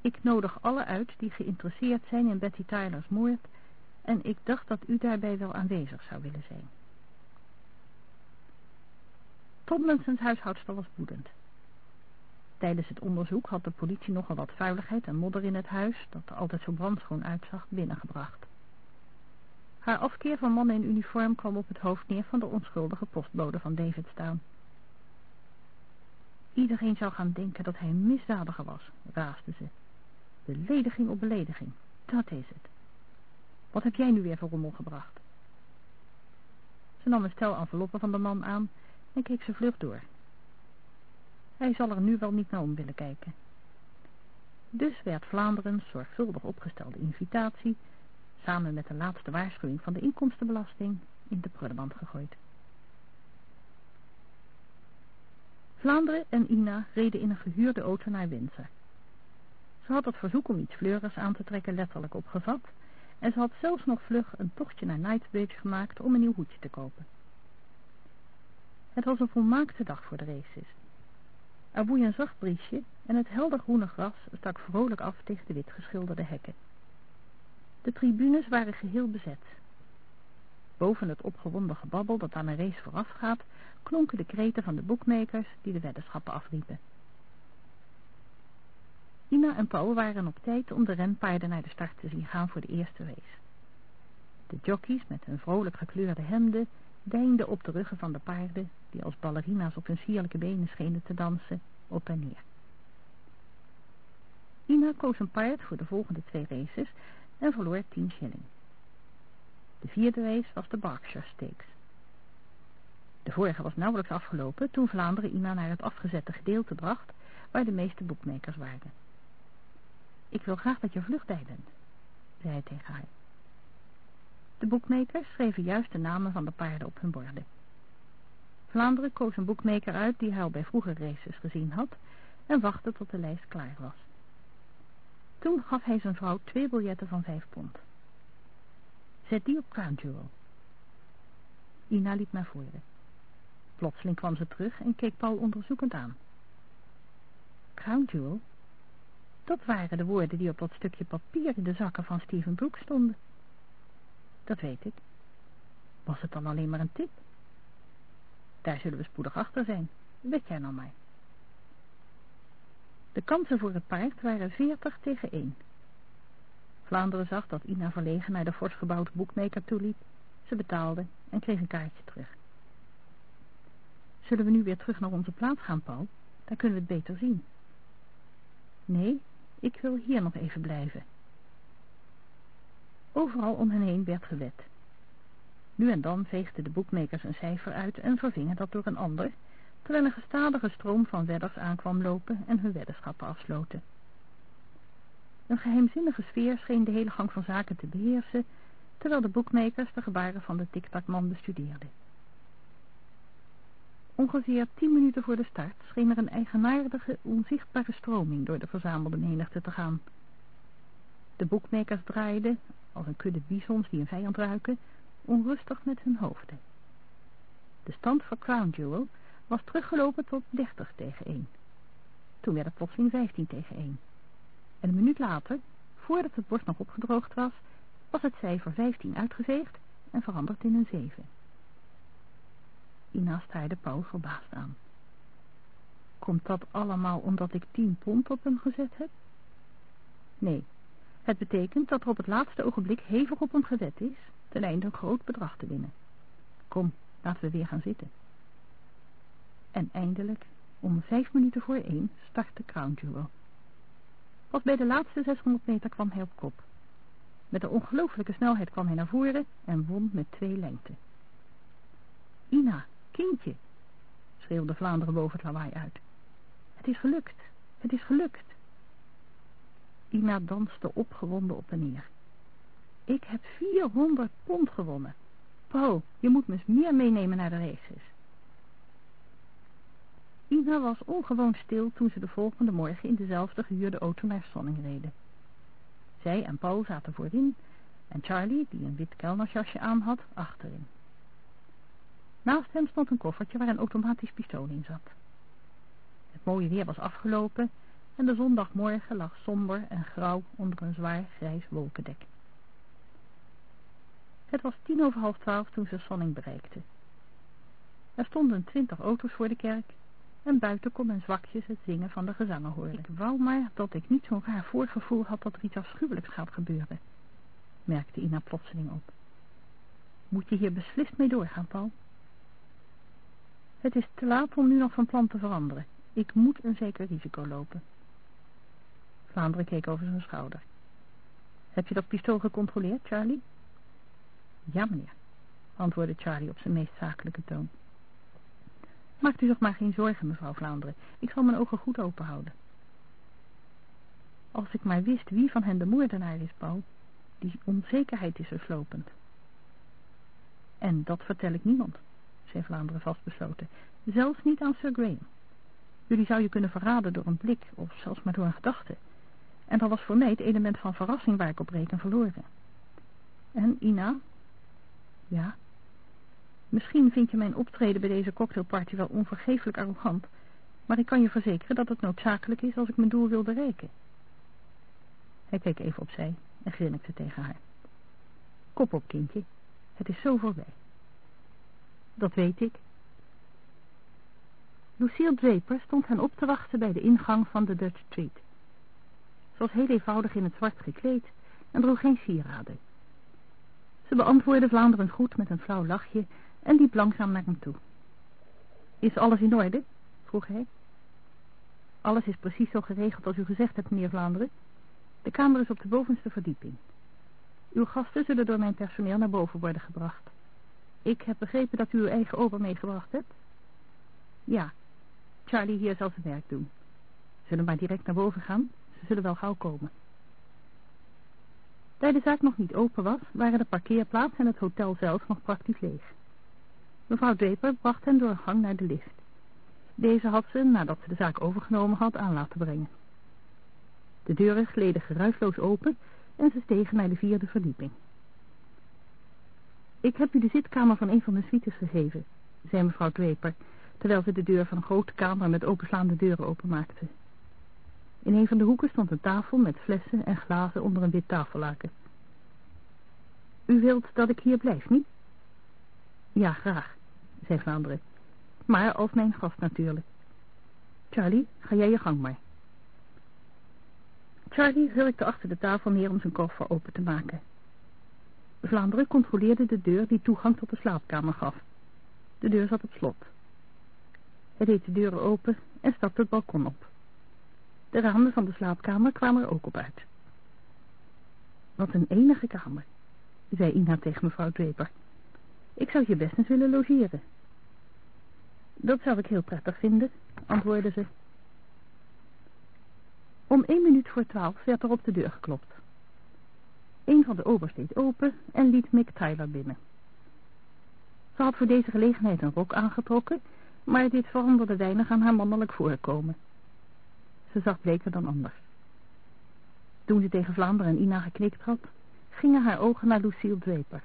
Ik nodig alle uit die geïnteresseerd zijn in Betty Tyler's moord en ik dacht dat u daarbij wel aanwezig zou willen zijn. Tomlinsons huishoudster was woedend. Tijdens het onderzoek had de politie nogal wat vuiligheid en modder in het huis, dat er altijd zo brandschoon uitzag, binnengebracht. Haar afkeer van mannen in uniform kwam op het hoofd neer van de onschuldige postbode van Davidstown. Iedereen zou gaan denken dat hij een misdadiger was, raasde ze. Belediging op belediging, dat is het. Wat heb jij nu weer voor rommel gebracht? Ze nam een stel enveloppen van de man aan en keek ze vlug door. Hij zal er nu wel niet naar om willen kijken. Dus werd Vlaanderen's zorgvuldig opgestelde invitatie, samen met de laatste waarschuwing van de inkomstenbelasting, in de prullenband gegooid. Vlaanderen en Ina reden in een gehuurde auto naar Windsor. Ze had het verzoek om iets fleurigs aan te trekken letterlijk opgevat en ze had zelfs nog vlug een tochtje naar Knightsbridge gemaakt om een nieuw hoedje te kopen. Het was een volmaakte dag voor de races. Er woei een zacht briesje en het heldergroene gras stak vrolijk af tegen de wit geschilderde hekken. De tribunes waren geheel bezet. Boven het opgewonden gebabbel dat aan een race voorafgaat, klonken de kreten van de boekmakers die de weddenschappen afriepen. Ina en Paul waren op tijd om de renpaarden naar de start te zien gaan voor de eerste race. De jockeys met hun vrolijk gekleurde hemden deinde op de ruggen van de paarden, die als ballerina's op hun sierlijke benen schenen te dansen, op en neer. Ina koos een paard voor de volgende twee races en verloor 10 shilling. De vierde race was de Berkshire Stakes. De vorige was nauwelijks afgelopen toen Vlaanderen Ina naar het afgezette gedeelte bracht waar de meeste boekmakers waren. Ik wil graag dat je vlug bij bent, zei hij tegen haar. De boekmakers schreven juist de namen van de paarden op hun borden. Vlaanderen koos een boekmaker uit die hij al bij vroegere races gezien had en wachtte tot de lijst klaar was. Toen gaf hij zijn vrouw twee biljetten van vijf pond. Zet die op Crown Jewel. Ina liep naar voren. Plotseling kwam ze terug en keek Paul onderzoekend aan. Crown Jewel? Dat waren de woorden die op dat stukje papier in de zakken van Stephen Brooks stonden. Dat weet ik. Was het dan alleen maar een tip? Daar zullen we spoedig achter zijn. Weet jij nou maar. De kansen voor het paard waren 40 tegen 1. Vlaanderen zag dat Ina verlegen naar de fors gebouwde boekmaker toeliep. Ze betaalde en kreeg een kaartje terug. Zullen we nu weer terug naar onze plaats gaan, Paul? Daar kunnen we het beter zien. Nee, ik wil hier nog even blijven. Overal om hen heen werd gewet. Nu en dan veegden de boekmakers een cijfer uit en vervingen dat door een ander, terwijl een gestadige stroom van wedders aankwam lopen en hun weddenschappen afsloten. Een geheimzinnige sfeer scheen de hele gang van zaken te beheersen, terwijl de boekmakers de gebaren van de tiktakman bestudeerden. Ongeveer tien minuten voor de start scheen er een eigenaardige, onzichtbare stroming door de verzamelde menigte te gaan. De boekmakers draaiden, als een kudde bisons die een vijand ruiken, onrustig met hun hoofden. De stand voor Crown Jewel was teruggelopen tot 30 tegen 1. Toen werd het plotseling 15 tegen 1. En een minuut later, voordat het bord nog opgedroogd was, was het cijfer 15 uitgeveegd en veranderd in een 7. Ina staarde Paul verbaasd aan. Komt dat allemaal omdat ik 10 pond op hem gezet heb? Nee, het betekent dat er op het laatste ogenblik hevig op hem gewet is, ten einde een groot bedrag te winnen. Kom, laten we weer gaan zitten. En eindelijk, om vijf minuten voor één, startte Crown Jewel. Pas bij de laatste 600 meter kwam hij op kop. Met een ongelooflijke snelheid kwam hij naar voren en won met twee lengten. Ina, kindje, schreeuwde Vlaanderen boven het lawaai uit. Het is gelukt, het is gelukt. Ina danste opgewonden op en neer. Ik heb 400 pond gewonnen. Paul, je moet me eens meer meenemen naar de races. Ina was ongewoon stil toen ze de volgende morgen in dezelfde gehuurde auto naar Sonning reden. Zij en Paul zaten voorin en Charlie, die een wit kelnersjasje aan had, achterin. Naast hem stond een koffertje waar een automatisch pistool in zat. Het mooie weer was afgelopen en de zondagmorgen lag somber en grauw onder een zwaar grijs wolkendek. Het was tien over half twaalf toen ze Sonning bereikten. Er stonden twintig auto's voor de kerk en buiten kon men zwakjes het zingen van de gezangen horen. Ik wou maar dat ik niet zo'n raar voorgevoel had dat er iets afschuwelijks gaat gebeuren, merkte Ina plotseling op. Moet je hier beslist mee doorgaan, Paul? Het is te laat om nu nog van plan te veranderen. Ik moet een zeker risico lopen. Vlaanderen keek over zijn schouder. Heb je dat pistool gecontroleerd, Charlie? Ja, meneer, antwoordde Charlie op zijn meest zakelijke toon. Maakt u zich maar geen zorgen, mevrouw Vlaanderen. Ik zal mijn ogen goed open houden. Als ik maar wist wie van hen de moordenaar is, Paul. Die onzekerheid is er slopend. En dat vertel ik niemand, zei Vlaanderen vastbesloten. Zelfs niet aan Sir Graham. Jullie zou je kunnen verraden door een blik, of zelfs maar door een gedachte. En dat was voor mij het element van verrassing waar ik op reken verloren. En Ina? Ja? Misschien vind je mijn optreden bij deze cocktailparty wel onvergeeflijk arrogant, maar ik kan je verzekeren dat het noodzakelijk is als ik mijn doel wil bereiken. Hij keek even opzij en grinnikte tegen haar. Kop op, kindje. Het is zo voorbij. Dat weet ik. Lucille Draper stond hen op te wachten bij de ingang van de Dutch Street. Ze was heel eenvoudig in het zwart gekleed en droeg geen sieraden. Ze beantwoordde Vlaanderen goed met een flauw lachje en liep langzaam naar hem toe. Is alles in orde? vroeg hij. Alles is precies zo geregeld als u gezegd hebt, meneer Vlaanderen. De kamer is op de bovenste verdieping. Uw gasten zullen door mijn personeel naar boven worden gebracht. Ik heb begrepen dat u uw eigen ober meegebracht hebt. Ja, Charlie hier zal zijn werk doen. Zullen maar direct naar boven gaan. Ze zullen wel gauw komen. Daar de zaak nog niet open was, waren de parkeerplaats en het hotel zelf nog praktisch leeg. Mevrouw Draper bracht hen door een gang naar de lift. Deze had ze, nadat ze de zaak overgenomen had, aan laten brengen. De deuren gleden geruisloos open en ze stegen naar de vierde verdieping. Ik heb u de zitkamer van een van de suites gegeven, zei mevrouw Draper, terwijl ze de deur van een grote kamer met openslaande deuren openmaakte. In een van de hoeken stond een tafel met flessen en glazen onder een wit tafellaken. U wilt dat ik hier blijf, niet? Ja, graag zei Vlaanderen. Maar als mijn gast natuurlijk. Charlie, ga jij je gang maar. Charlie hurkte achter de tafel neer om zijn koffer open te maken. Vlaanderen controleerde de deur die toegang tot de slaapkamer gaf. De deur zat op slot. Hij deed de deur open en stapte het balkon op. De ramen van de slaapkamer kwamen er ook op uit. Wat een enige kamer, zei Ina tegen mevrouw Draper. Ik zou hier best eens willen logeren. Dat zou ik heel prettig vinden, antwoordde ze. Om één minuut voor twaalf werd er op de deur geklopt. Een van de obers deed open en liet Mick Tyler binnen. Ze had voor deze gelegenheid een rok aangetrokken, maar dit veranderde weinig aan haar mannelijk voorkomen. Ze zag bleker dan anders. Toen ze tegen Vlaanderen en Ina geknikt had, gingen haar ogen naar Lucille Draper.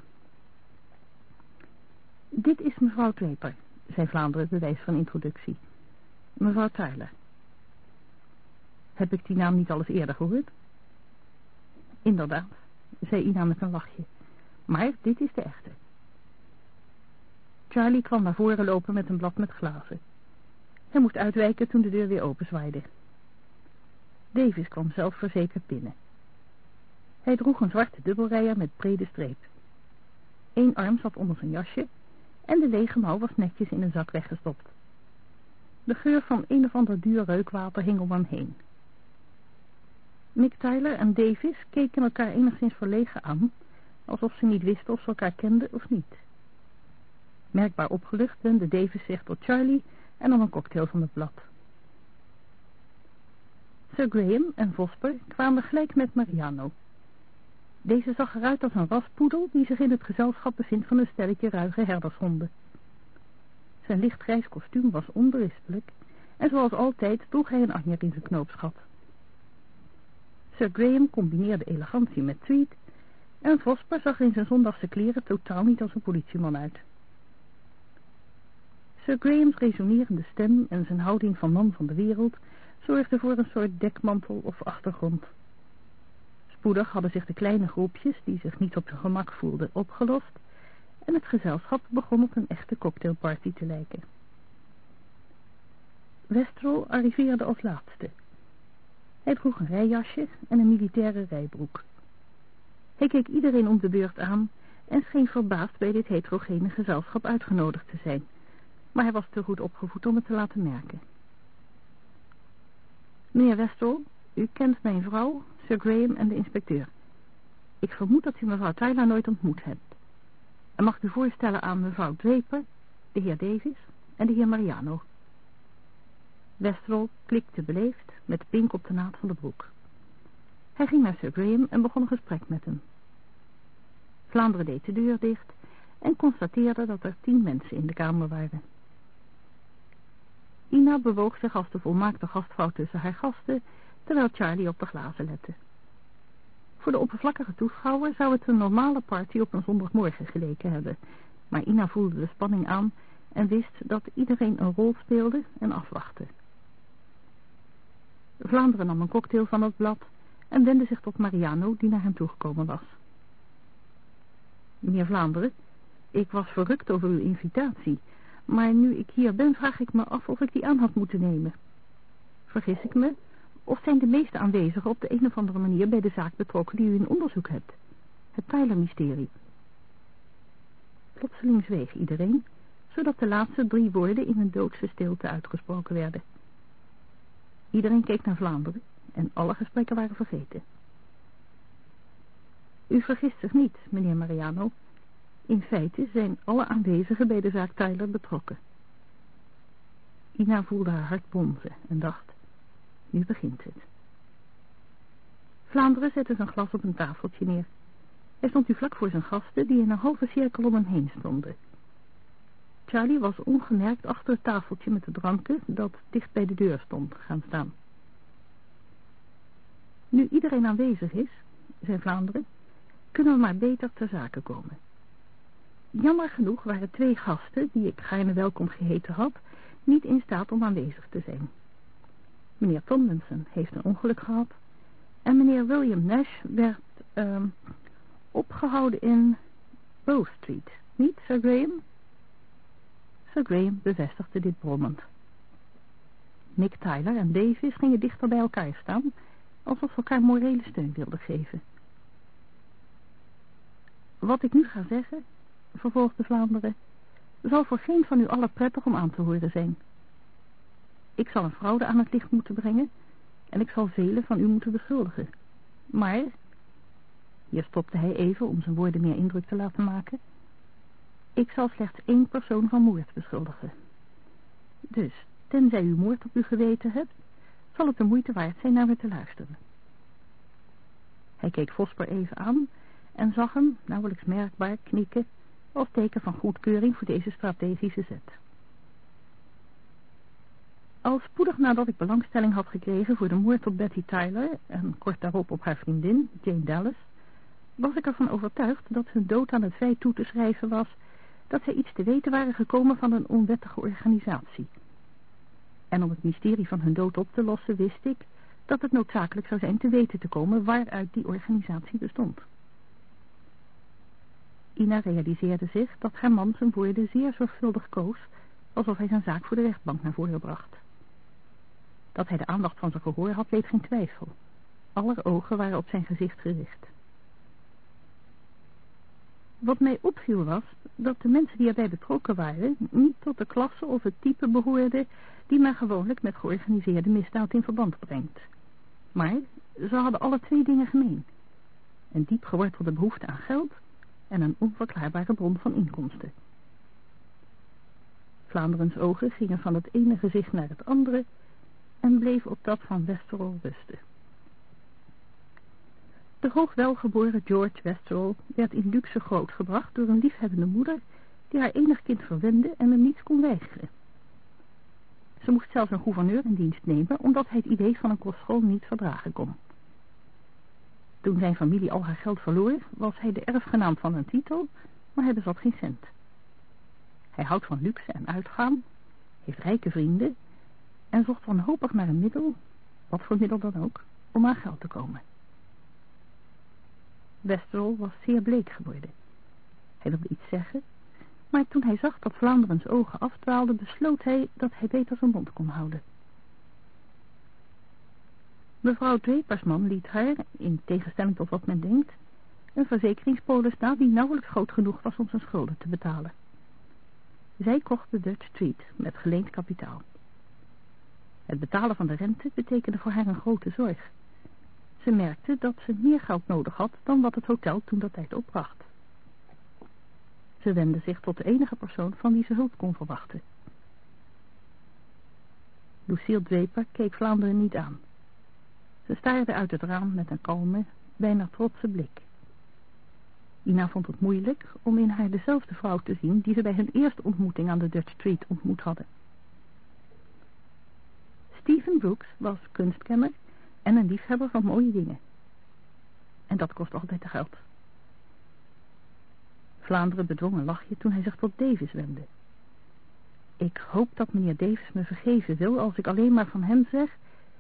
Dit is mevrouw Draper, zei Vlaanderen bij wijze van introductie. Mevrouw Tyler. Heb ik die naam niet al eens eerder gehoord? Inderdaad, zei Ina met een lachje. Maar dit is de echte. Charlie kwam naar voren lopen met een blad met glazen. Hij moest uitwijken toen de deur weer openzwaaide. Davis kwam zelfverzekerd binnen. Hij droeg een zwarte dubbelrijer met brede streep. Eén arm zat onder zijn jasje en de lege mouw was netjes in een zak weggestopt. De geur van een of ander duur reukwater hing om hem heen. Mick Tyler en Davis keken elkaar enigszins verlegen aan, alsof ze niet wisten of ze elkaar kenden of niet. Merkbaar opgelucht wendde Davis zich tot Charlie en nam een cocktail van het blad. Sir Graham en Vosper kwamen gelijk met Mariano. Deze zag eruit als een raspoedel die zich in het gezelschap bevindt van een stelletje ruige herdershonden. Zijn lichtgrijs kostuum was onberispelijk en zoals altijd droeg hij een anjer in zijn knoopsgat. Sir Graham combineerde elegantie met tweed en Vosper zag in zijn zondagse kleren totaal niet als een politieman uit. Sir Graham's resonerende stem en zijn houding van man van de wereld zorgden voor een soort dekmantel of achtergrond. Spoedig hadden zich de kleine groepjes, die zich niet op hun gemak voelden, opgelost en het gezelschap begon op een echte cocktailparty te lijken. Westrol arriveerde als laatste. Hij droeg een rijjasje en een militaire rijbroek. Hij keek iedereen om de beurt aan en scheen verbaasd bij dit heterogene gezelschap uitgenodigd te zijn, maar hij was te goed opgevoed om het te laten merken. Meneer Westrol, u kent mijn vrouw, Sir Graham en de inspecteur. Ik vermoed dat u mevrouw Tyler nooit ontmoet hebt. En mag u voorstellen aan mevrouw Draper, de heer Davis en de heer Mariano. Westrol klikte beleefd met pink op de naad van de broek. Hij ging naar Sir Graham en begon een gesprek met hem. Vlaanderen deed de deur dicht en constateerde dat er tien mensen in de kamer waren. Ina bewoog zich als de volmaakte gastvrouw tussen haar gasten, terwijl Charlie op de glazen lette. Voor de oppervlakkige toeschouwer zou het een normale party op een zondagmorgen geleken hebben, maar Ina voelde de spanning aan en wist dat iedereen een rol speelde en afwachtte. Vlaanderen nam een cocktail van het blad en wendde zich tot Mariano, die naar hem toegekomen was. Meneer Vlaanderen, ik was verrukt over uw invitatie, maar nu ik hier ben vraag ik me af of ik die aan had moeten nemen. Vergis ik me? Of zijn de meeste aanwezigen op de een of andere manier bij de zaak betrokken die u in onderzoek hebt? Het Tyler-mysterie. Plotseling zweeg iedereen, zodat de laatste drie woorden in een doodse stilte uitgesproken werden. Iedereen keek naar Vlaanderen en alle gesprekken waren vergeten. U vergist zich niet, meneer Mariano. In feite zijn alle aanwezigen bij de zaak Tyler betrokken. Ina voelde haar hart bonzen en dacht, nu begint het. Vlaanderen zette zijn glas op een tafeltje neer. Hij stond nu vlak voor zijn gasten, die in een halve cirkel om hem heen stonden. Charlie was ongemerkt achter het tafeltje met de dranken dat dicht bij de deur stond gaan staan. Nu iedereen aanwezig is, zei Vlaanderen, kunnen we maar beter ter zake komen. Jammer genoeg waren twee gasten, die ik gaarne welkom geheten had, niet in staat om aanwezig te zijn. Meneer Tomlinson heeft een ongeluk gehad en meneer William Nash werd uh, opgehouden in Bow Street, niet, Sir Graham? Sir Graham bevestigde dit brommend. Nick Tyler en Davis gingen dichter bij elkaar staan, alsof ze elkaar morele steun wilden geven. Wat ik nu ga zeggen, vervolgde Vlaanderen, zal voor geen van u allen prettig om aan te horen zijn. Ik zal een fraude aan het licht moeten brengen en ik zal velen van u moeten beschuldigen. Maar, hier stopte hij even om zijn woorden meer indruk te laten maken, ik zal slechts één persoon van moord beschuldigen. Dus, tenzij u moord op uw geweten hebt, zal het de moeite waard zijn naar me te luisteren. Hij keek Vosper even aan en zag hem, nauwelijks merkbaar, knikken als teken van goedkeuring voor deze strategische zet. Al spoedig nadat ik belangstelling had gekregen voor de moord op Betty Tyler en kort daarop op haar vriendin, Jane Dallas, was ik ervan overtuigd dat hun dood aan het feit toe te schrijven was dat zij iets te weten waren gekomen van een onwettige organisatie. En om het mysterie van hun dood op te lossen wist ik dat het noodzakelijk zou zijn te weten te komen waaruit die organisatie bestond. Ina realiseerde zich dat haar man zijn woorden zeer zorgvuldig koos, alsof hij zijn zaak voor de rechtbank naar voren bracht. Dat hij de aandacht van zijn gehoor had, leed geen twijfel. Aller ogen waren op zijn gezicht gericht. Wat mij opviel was dat de mensen die erbij betrokken waren niet tot de klasse of het type behoorden die men gewoonlijk met georganiseerde misdaad in verband brengt. Maar ze hadden alle twee dingen gemeen. Een diep gewortelde behoefte aan geld en een onverklaarbare bron van inkomsten. Vlaanderens ogen gingen van het ene gezicht naar het andere en bleef op dat van Westerol rusten. De hoogwelgeboren George Westerol werd in luxe grootgebracht door een liefhebbende moeder die haar enig kind verwende en hem niets kon weigeren. Ze moest zelfs een gouverneur in dienst nemen omdat hij het idee van een kostschool niet verdragen kon. Toen zijn familie al haar geld verloor, was hij de erfgenaam van een titel, maar hij bezat geen cent. Hij houdt van luxe en uitgaan, heeft rijke vrienden en zocht wanhopig naar een middel, wat voor middel dan ook, om aan geld te komen. Westerol was zeer bleek geworden. Hij wilde iets zeggen, maar toen hij zag dat Vlaanderens ogen afdwaalden, besloot hij dat hij beter zijn mond kon houden. Mevrouw Dwepersman liet haar, in tegenstelling tot wat men denkt, een verzekeringspolis na die nauwelijks groot genoeg was om zijn schulden te betalen. Zij kocht de Dutch Street met geleend kapitaal. Het betalen van de rente betekende voor haar een grote zorg. Ze merkte dat ze meer geld nodig had dan wat het hotel toen dat tijd opbracht. Ze wendde zich tot de enige persoon van wie ze hulp kon verwachten. Lucille Dweper keek Vlaanderen niet aan. Ze staarde uit het raam met een kalme, bijna trotse blik. Ina vond het moeilijk om in haar dezelfde vrouw te zien die ze bij hun eerste ontmoeting aan de Dutch Street ontmoet hadden. Stephen Brooks was kunstkenner en een liefhebber van mooie dingen. En dat kost altijd geld. Vlaanderen bedwong een lachje toen hij zich tot Davis wendde. Ik hoop dat meneer Davis me vergeven wil als ik alleen maar van hem zeg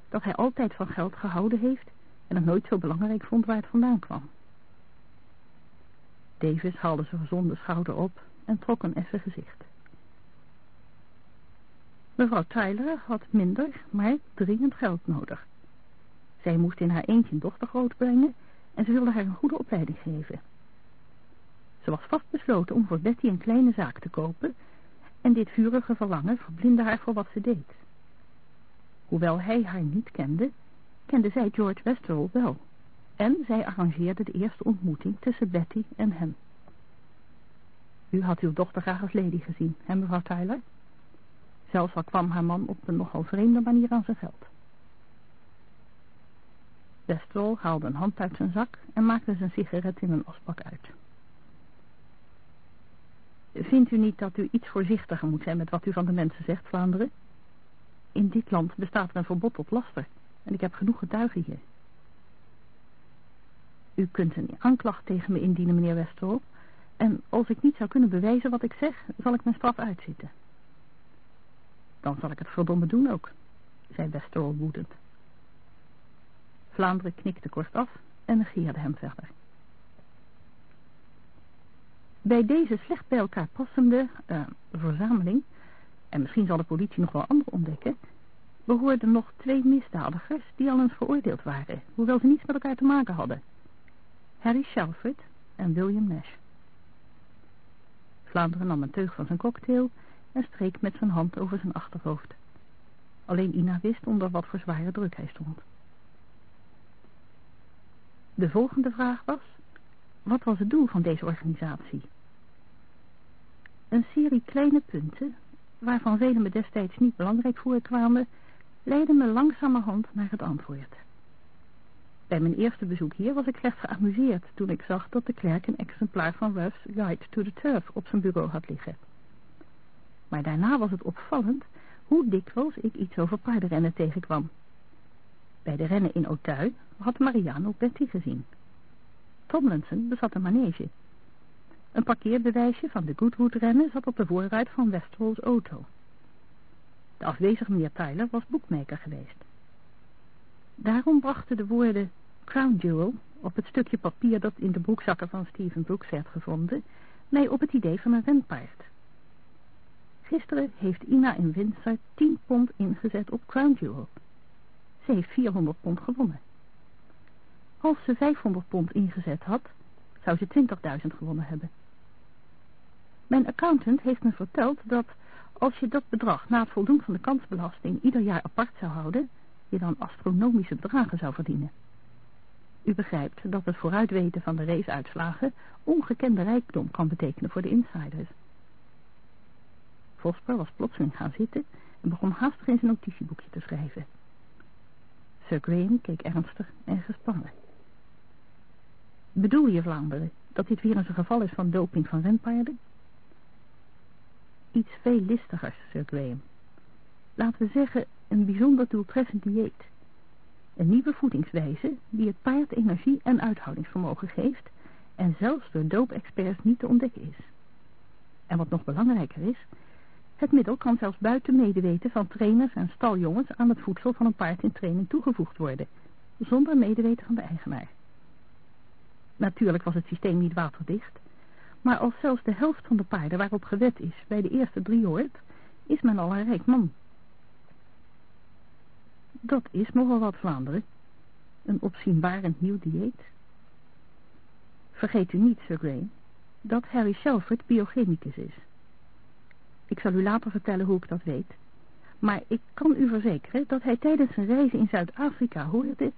dat hij altijd van geld gehouden heeft en het nooit zo belangrijk vond waar het vandaan kwam. Davis haalde zijn gezonde schouder op en trok een effen gezicht. Mevrouw Tyler had minder, maar dringend geld nodig. Zij moest in haar eentje een dochter grootbrengen en ze wilde haar een goede opleiding geven. Ze was vastbesloten om voor Betty een kleine zaak te kopen en dit vurige verlangen verblindde haar voor wat ze deed. Hoewel hij haar niet kende, kende zij George Westerol wel. En zij arrangeerde de eerste ontmoeting tussen Betty en hem. U had uw dochter graag als lady gezien, hè mevrouw Tyler? Zelfs al kwam haar man op een nogal vreemde manier aan zijn geld. Westerol haalde een hand uit zijn zak en maakte zijn sigaret in een asbak uit. Vindt u niet dat u iets voorzichtiger moet zijn met wat u van de mensen zegt, Vlaanderen? In dit land bestaat er een verbod op laster. En ik heb genoeg getuigen hier. U kunt een aanklacht tegen me indienen, meneer Westerhof. En als ik niet zou kunnen bewijzen wat ik zeg, zal ik mijn straf uitzitten. Dan zal ik het verdomme doen ook, zei Westerhof woedend. Vlaanderen knikte kort af en negeerde hem verder. Bij deze slecht bij elkaar passende uh, verzameling en misschien zal de politie nog wel andere ontdekken, behoorden nog twee misdadigers die al eens veroordeeld waren, hoewel ze niets met elkaar te maken hadden. Harry Shelford en William Nash. Vlaanderen nam een teug van zijn cocktail en streek met zijn hand over zijn achterhoofd. Alleen Ina wist onder wat voor zware druk hij stond. De volgende vraag was, wat was het doel van deze organisatie? Een serie kleine punten waarvan velen me destijds niet belangrijk voorkwamen, leidden me langzamerhand naar het antwoord. Bij mijn eerste bezoek hier was ik slechts geamuseerd toen ik zag dat de klerk een exemplaar van Ruff's Guide to the Turf op zijn bureau had liggen. Maar daarna was het opvallend hoe dikwijls ik iets over paardenrennen tegenkwam. Bij de rennen in Auteuil had Mariano Betty gezien. Tomlinson bezat een manege. Een parkeerbewijsje van de Goodwood-rennen zat op de voorruit van Westerhol's auto. De afwezige meneer Tyler was boekmaker geweest. Daarom brachten de woorden Crown Jewel op het stukje papier dat in de broekzakken van Stephen Brooks werd gevonden, mij op het idee van een renpaard. Gisteren heeft Ina in Windsor 10 pond ingezet op Crown Jewel. Ze heeft 400 pond gewonnen. Als ze 500 pond ingezet had, zou ze 20.000 gewonnen hebben. Mijn accountant heeft me verteld dat als je dat bedrag na het voldoen van de kansbelasting ieder jaar apart zou houden, je dan astronomische bedragen zou verdienen. U begrijpt dat het vooruitweten van de raceuitslagen ongekende rijkdom kan betekenen voor de insiders. Vosper was plotseling gaan zitten en begon haastig in zijn notitieboekje te schrijven. Sir Graham keek ernstig en gespannen. Bedoel je, Vlaanderen, dat dit weer eens een geval is van doping van renpaarden? Iets veel listigers, Sir Graham. Laten we zeggen, een bijzonder doeltreffend dieet. Een nieuwe voedingswijze die het paard energie en uithoudingsvermogen geeft en zelfs door doopexperts niet te ontdekken is. En wat nog belangrijker is, het middel kan zelfs buiten medeweten van trainers en staljongens aan het voedsel van een paard in training toegevoegd worden, zonder medeweten van de eigenaar. Natuurlijk was het systeem niet waterdicht, maar als zelfs de helft van de paarden waarop gewet is bij de eerste drie hoort, is men al een rijk man. Dat is nogal wat Vlaanderen. Een opzienbarend nieuw dieet. Vergeet u niet, Sir Graham, dat Harry Shelford biochemicus is. Ik zal u later vertellen hoe ik dat weet. Maar ik kan u verzekeren dat hij tijdens zijn reizen in Zuid-Afrika hoorde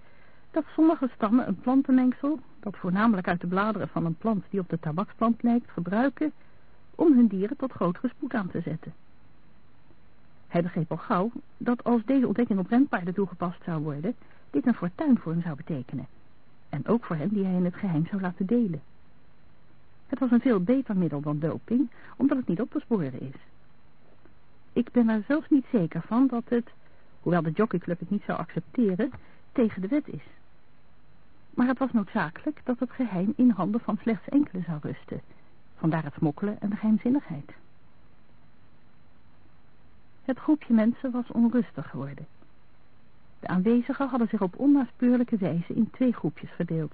dat sommige stammen een plantenmengsel, dat voornamelijk uit de bladeren van een plant die op de tabaksplant lijkt, gebruiken om hun dieren tot grotere spoed aan te zetten. Hij begreep al gauw dat als deze ontdekking op renpaarden toegepast zou worden, dit een fortuin voor hem zou betekenen. En ook voor hem die hij in het geheim zou laten delen. Het was een veel beter middel dan doping, omdat het niet op te sporen is. Ik ben er zelfs niet zeker van dat het, hoewel de jockeyclub het niet zou accepteren, tegen de wet is. Maar het was noodzakelijk dat het geheim in handen van slechts enkele zou rusten. Vandaar het smokkelen en de geheimzinnigheid. Het groepje mensen was onrustig geworden. De aanwezigen hadden zich op onnaspeurlijke wijze in twee groepjes verdeeld.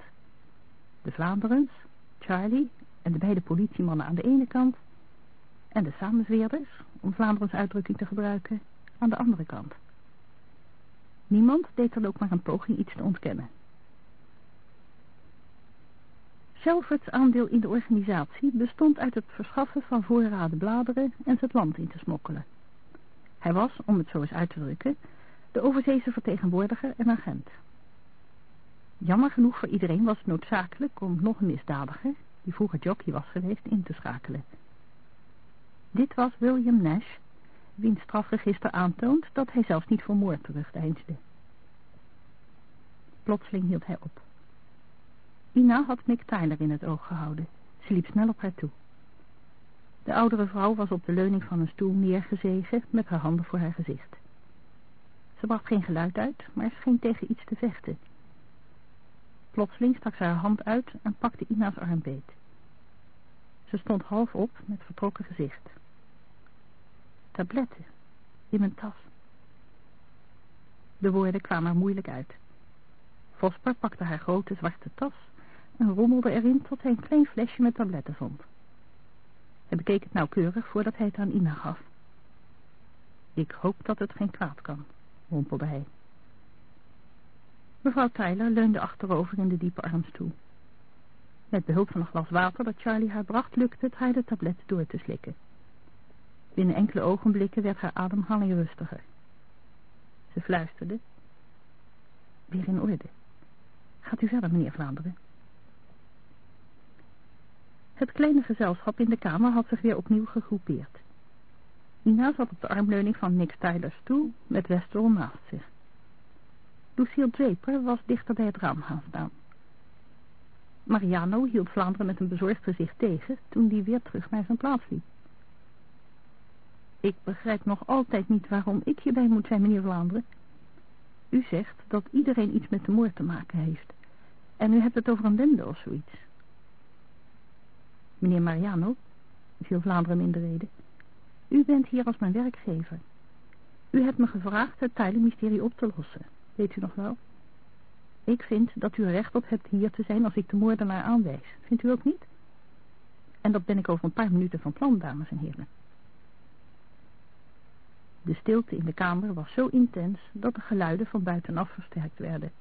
De Vlaanderens, Charlie en de beide politiemannen aan de ene kant... en de samenzweerders, om Vlaanderens uitdrukking te gebruiken, aan de andere kant. Niemand deed dan ook maar een poging iets te ontkennen. Shelfords aandeel in de organisatie bestond uit het verschaffen van voorraden bladeren en het land in te smokkelen. Hij was, om het zo eens uit te drukken, de overzeese vertegenwoordiger en agent. Jammer genoeg voor iedereen was het noodzakelijk om nog een misdadiger, die vroeger jockey was geweest, in te schakelen. Dit was William Nash, wiens strafregister aantoont dat hij zelfs niet voor moord terugdeinsde. Plotseling hield hij op. Ina had Nick Tyler in het oog gehouden. Ze liep snel op haar toe. De oudere vrouw was op de leuning van een stoel neergezegen met haar handen voor haar gezicht. Ze bracht geen geluid uit, maar scheen tegen iets te vechten. Plotseling stak ze haar hand uit en pakte Ina's arm beet. Ze stond half op met vertrokken gezicht. Tabletten, in mijn tas. De woorden kwamen er moeilijk uit. Vosper pakte haar grote zwarte tas en rommelde erin tot hij een klein flesje met tabletten vond. Hij bekeek het nauwkeurig voordat hij het aan Ina gaf. Ik hoop dat het geen kwaad kan, mompelde hij. Mevrouw Tyler leunde achterover in de diepe armstoel. Met behulp van een glas water dat Charlie haar bracht, lukte het haar de tabletten door te slikken. Binnen enkele ogenblikken werd haar ademhaling rustiger. Ze fluisterde. Weer in orde. Gaat u verder, meneer Vlaanderen. Het kleine gezelschap in de kamer had zich weer opnieuw gegroepeerd. Nina zat op de armleuning van Nick Tyler's stoel met Westerl naast zich. Lucille Draper was dichter bij het raam gaan staan. Mariano hield Vlaanderen met een bezorgd gezicht tegen toen die weer terug naar zijn plaats liep. Ik begrijp nog altijd niet waarom ik hierbij moet zijn, meneer Vlaanderen. U zegt dat iedereen iets met de moord te maken heeft. En u hebt het over een bende of zoiets. Meneer Mariano, viel Vlaanderen in de reden, u bent hier als mijn werkgever. U hebt me gevraagd het Tyler-mysterie op te lossen. Weet u nog wel? Ik vind dat u recht op hebt hier te zijn als ik de moordenaar aanwijs. Vindt u ook niet? En dat ben ik over een paar minuten van plan, dames en heren. De stilte in de kamer was zo intens dat de geluiden van buitenaf versterkt werden.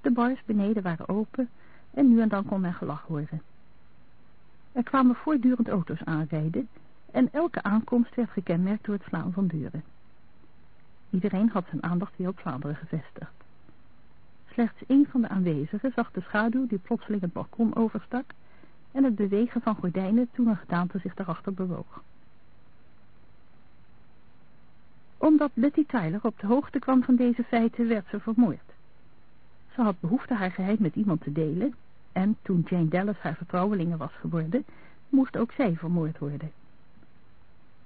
De bars beneden waren open en nu en dan kon men gelach horen. Er kwamen voortdurend auto's aanrijden en elke aankomst werd gekenmerkt door het slaan van deuren. Iedereen had zijn aandacht weer op Vlaanderen gevestigd. Slechts één van de aanwezigen zag de schaduw die plotseling het balkon overstak en het bewegen van gordijnen toen een gedaante zich daarachter bewoog. Omdat Betty Tyler op de hoogte kwam van deze feiten, werd ze vermoord. Ze had behoefte haar geheim met iemand te delen en toen Jane Dallas haar vertrouwelinge was geworden, moest ook zij vermoord worden.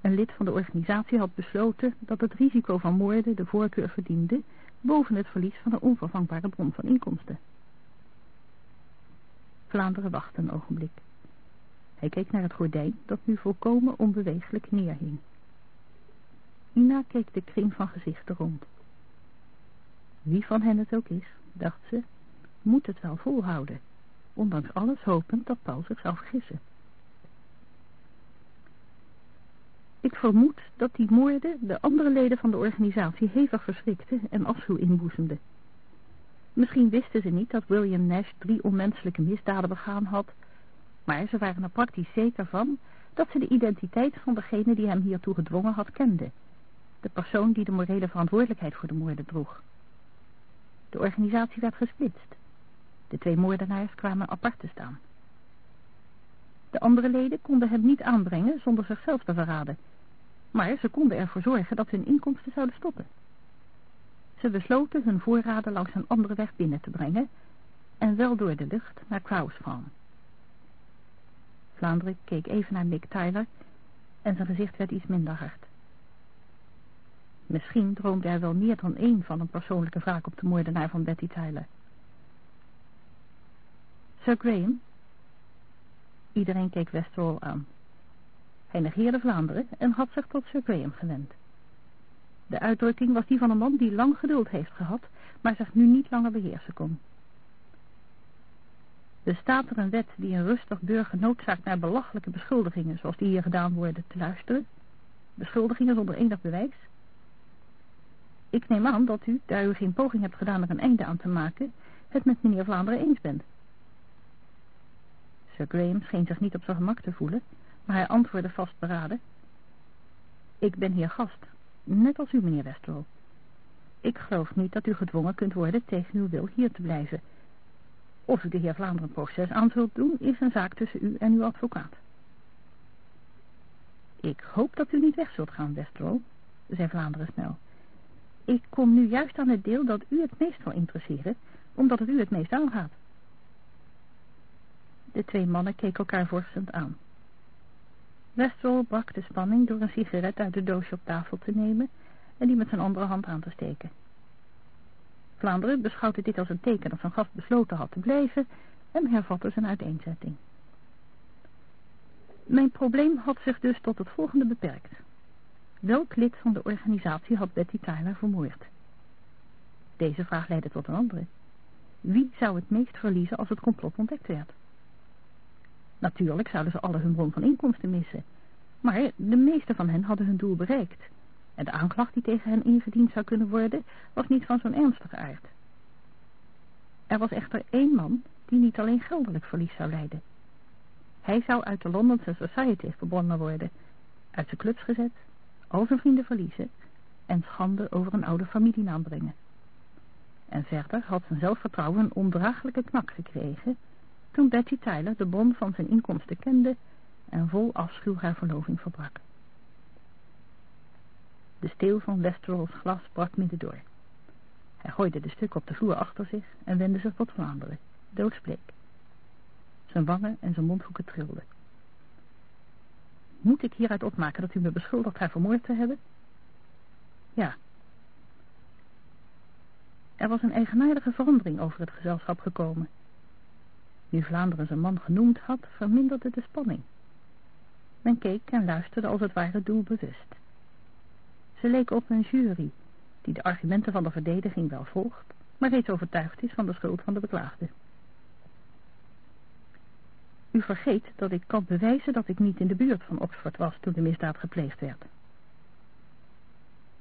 Een lid van de organisatie had besloten dat het risico van moorden de voorkeur verdiende boven het verlies van een onvervangbare bron van inkomsten. Vlaanderen wachtte een ogenblik. Hij keek naar het gordijn dat nu volkomen onbeweeglijk neerhing. Ina keek de kring van gezichten rond. Wie van hen het ook is, dacht ze, moet het wel volhouden, ondanks alles hopend dat Paul zich zou vergissen. Ik vermoed dat die moorden de andere leden van de organisatie hevig verschrikten en afschuw inboezemden. Misschien wisten ze niet dat William Nash drie onmenselijke misdaden begaan had, maar ze waren er praktisch zeker van dat ze de identiteit van degene die hem hiertoe gedwongen had kenden, de persoon die de morele verantwoordelijkheid voor de moorden droeg. De organisatie werd gesplitst. De twee moordenaars kwamen apart te staan. De andere leden konden hem niet aanbrengen zonder zichzelf te verraden, maar ze konden ervoor zorgen dat hun inkomsten zouden stoppen. Ze besloten hun voorraden langs een andere weg binnen te brengen en wel door de lucht naar Kraus Farm. Vlaanderen keek even naar Mick Tyler en zijn gezicht werd iets minder hard. Misschien droomde hij wel meer dan één van een persoonlijke wraak op de moordenaar van Betty Tyler. Sir Graham? Iedereen keek Westerol aan. Hij negeerde Vlaanderen en had zich tot Sir Graham gewend. De uitdrukking was die van een man die lang geduld heeft gehad, maar zich nu niet langer beheersen kon. Bestaat er een wet die een rustig burger noodzaakt naar belachelijke beschuldigingen, zoals die hier gedaan worden, te luisteren? Beschuldigingen zonder enig bewijs? Ik neem aan dat u, daar u geen poging hebt gedaan er een einde aan te maken, het met meneer Vlaanderen eens bent. Sir Graham scheen zich niet op zijn gemak te voelen, maar hij antwoordde vastberaden. Ik ben hier gast, net als u, meneer Westerlo. Ik geloof niet dat u gedwongen kunt worden tegen uw wil hier te blijven. Of u de heer Vlaanderen proces aan zult doen, is een zaak tussen u en uw advocaat. Ik hoop dat u niet weg zult gaan, Westerlo, zei Vlaanderen snel. Ik kom nu juist aan het deel dat u het meest wil interesseren, omdat het u het meest aangaat. De twee mannen keken elkaar vorstend aan. Westerol brak de spanning door een sigaret uit de doosje op tafel te nemen en die met zijn andere hand aan te steken. Vlaanderen beschouwde dit als een teken dat zijn gast besloten had te blijven en hervatte zijn uiteenzetting. Mijn probleem had zich dus tot het volgende beperkt. Welk lid van de organisatie had Betty Tyler vermoord? Deze vraag leidde tot een andere. Wie zou het meest verliezen als het complot ontdekt werd? Natuurlijk zouden ze alle hun bron van inkomsten missen. Maar de meeste van hen hadden hun doel bereikt. En de aanklacht die tegen hen ingediend zou kunnen worden, was niet van zo'n ernstige aard. Er was echter één man die niet alleen geldelijk verlies zou leiden. Hij zou uit de Londense Society verbonden worden, uit zijn clubs gezet, al zijn vrienden verliezen en schande over een oude familienaam brengen. En verder had zijn zelfvertrouwen een ondraaglijke knak gekregen toen Betty Tyler de bron van zijn inkomsten kende en vol afschuw haar verloving verbrak. De steel van Westerol's glas brak midden door. Hij gooide de stukken op de vloer achter zich en wendde zich tot Vlaanderen, doodsbleek. Zijn wangen en zijn mondhoeken trilden. Moet ik hieruit opmaken dat u me beschuldigt haar vermoord te hebben? Ja. Er was een eigenaardige verandering over het gezelschap gekomen. Nu Vlaanderen zijn man genoemd had, verminderde de spanning. Men keek en luisterde als het ware doelbewust. Ze leek op een jury, die de argumenten van de verdediging wel volgt, maar reeds overtuigd is van de schuld van de beklaagde. U vergeet dat ik kan bewijzen dat ik niet in de buurt van Oxford was toen de misdaad gepleegd werd.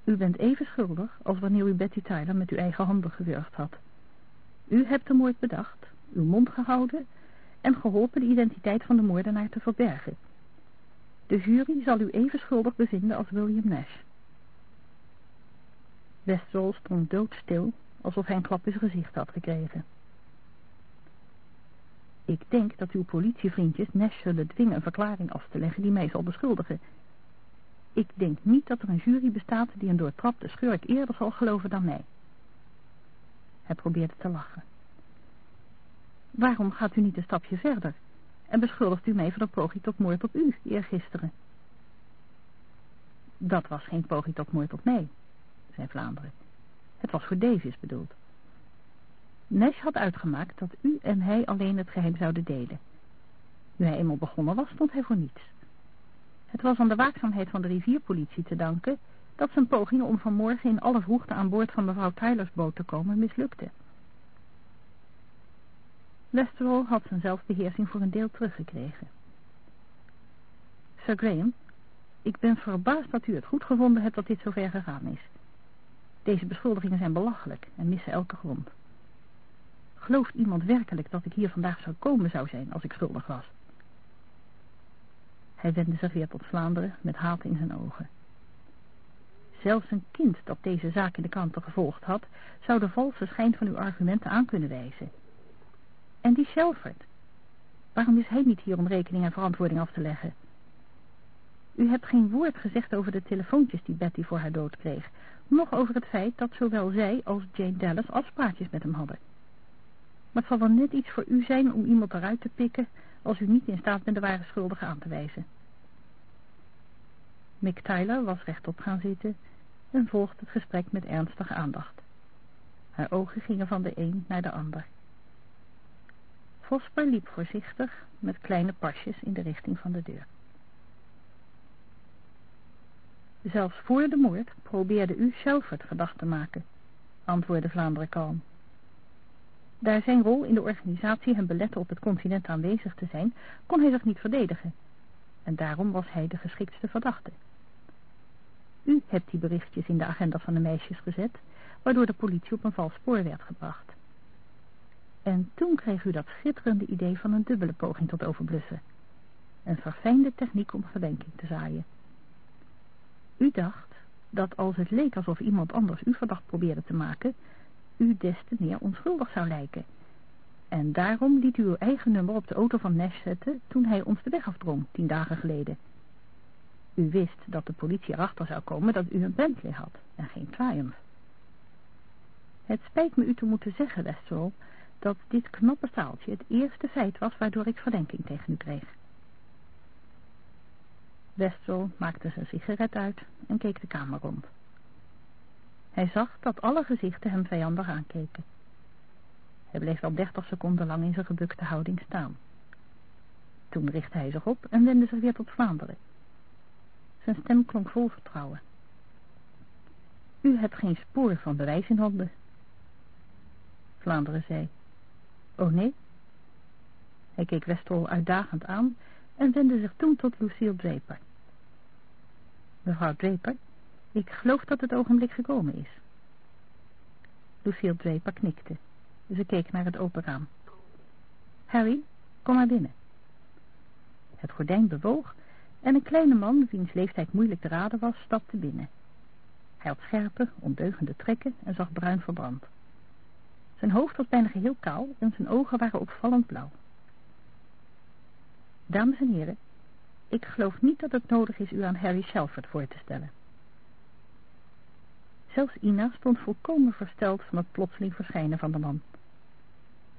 U bent even schuldig als wanneer u Betty Tyler met uw eigen handen gewurgd had. U hebt de moord bedacht, uw mond gehouden en geholpen de identiteit van de moordenaar te verbergen. De jury zal u even schuldig bevinden als William Nash. Westwall stond doodstil, alsof hij een klap in zijn gezicht had gekregen. Ik denk dat uw politievriendjes Nash zullen dwingen een verklaring af te leggen die mij zal beschuldigen. Ik denk niet dat er een jury bestaat die een doortrapte schurk eerder zal geloven dan mij. Hij probeerde te lachen. Waarom gaat u niet een stapje verder en beschuldigt u mij van een poging tot moord op u eergisteren? Dat was geen poging tot moord op mij, zei Vlaanderen. Het was voor Davis bedoeld. Nash had uitgemaakt dat u en hij alleen het geheim zouden delen. Nu hij eenmaal begonnen was, stond hij voor niets. Het was aan de waakzaamheid van de rivierpolitie te danken dat zijn pogingen om vanmorgen in alle vroegte aan boord van mevrouw Tylers boot te komen mislukte. Westerlo had zijn zelfbeheersing voor een deel teruggekregen. Sir Graham, ik ben verbaasd dat u het goed gevonden hebt dat dit zover gegaan is. Deze beschuldigingen zijn belachelijk en missen elke grond. Gelooft iemand werkelijk dat ik hier vandaag zou komen zou zijn als ik schuldig was? Hij wendde zich weer tot Vlaanderen met haat in zijn ogen. Zelfs een kind dat deze zaak in de kranten gevolgd had, zou de valse schijn van uw argumenten aan kunnen wijzen. En die Shelford, waarom is hij niet hier om rekening en verantwoording af te leggen? U hebt geen woord gezegd over de telefoontjes die Betty voor haar dood kreeg, noch over het feit dat zowel zij als Jane Dallas afspraakjes met hem hadden. Maar het zal wel net iets voor u zijn om iemand eruit te pikken als u niet in staat bent de ware schuldige aan te wijzen. Mick Tyler was rechtop gaan zitten en volgde het gesprek met ernstige aandacht. Haar ogen gingen van de een naar de ander. Vosper liep voorzichtig met kleine pasjes in de richting van de deur. Zelfs voor de moord probeerde u Shelford verdacht te maken, antwoordde Vlaanderen kalm. Daar zijn rol in de organisatie hem belette op het continent aanwezig te zijn, kon hij zich niet verdedigen. En daarom was hij de geschiktste verdachte. U hebt die berichtjes in de agenda van de meisjes gezet, waardoor de politie op een vals spoor werd gebracht. En toen kreeg u dat schitterende idee van een dubbele poging tot overblussen. Een verfijnde techniek om verdenking te zaaien. U dacht dat als het leek alsof iemand anders u verdacht probeerde te maken, u des te meer onschuldig zou lijken. En daarom liet u uw eigen nummer op de auto van Nash zetten toen hij ons de weg afdrong, tien dagen geleden. U wist dat de politie erachter zou komen dat u een Bentley had en geen Triumph. Het spijt me u te moeten zeggen, Westerol, dat dit knappe staaltje het eerste feit was waardoor ik verdenking tegen u kreeg. Westerol maakte zijn sigaret uit en keek de kamer rond. Hij zag dat alle gezichten hem vijandig aankeken. Hij bleef wel dertig seconden lang in zijn gebukte houding staan. Toen richtte hij zich op en wendde zich weer tot Vlaanderen. Zijn stem klonk vol vertrouwen. U hebt geen spoor van bewijs in handen. Vlaanderen zei, oh nee? Hij keek Westerol uitdagend aan en wendde zich toen tot Lucille Draper. Mevrouw Draper, ik geloof dat het ogenblik gekomen is. Lucille Draper knikte. Ze keek naar het open raam. Harry, kom maar binnen. Het gordijn bewoog en een kleine man, wiens leeftijd moeilijk te raden was, stapte binnen. Hij had scherpe, ondeugende trekken en zag bruin verbrand. Zijn hoofd was bijna geheel kaal en zijn ogen waren opvallend blauw. Dames en heren, ik geloof niet dat het nodig is u aan Harry Shelford voor te stellen. Zelfs Ina stond volkomen versteld van het plotseling verschijnen van de man.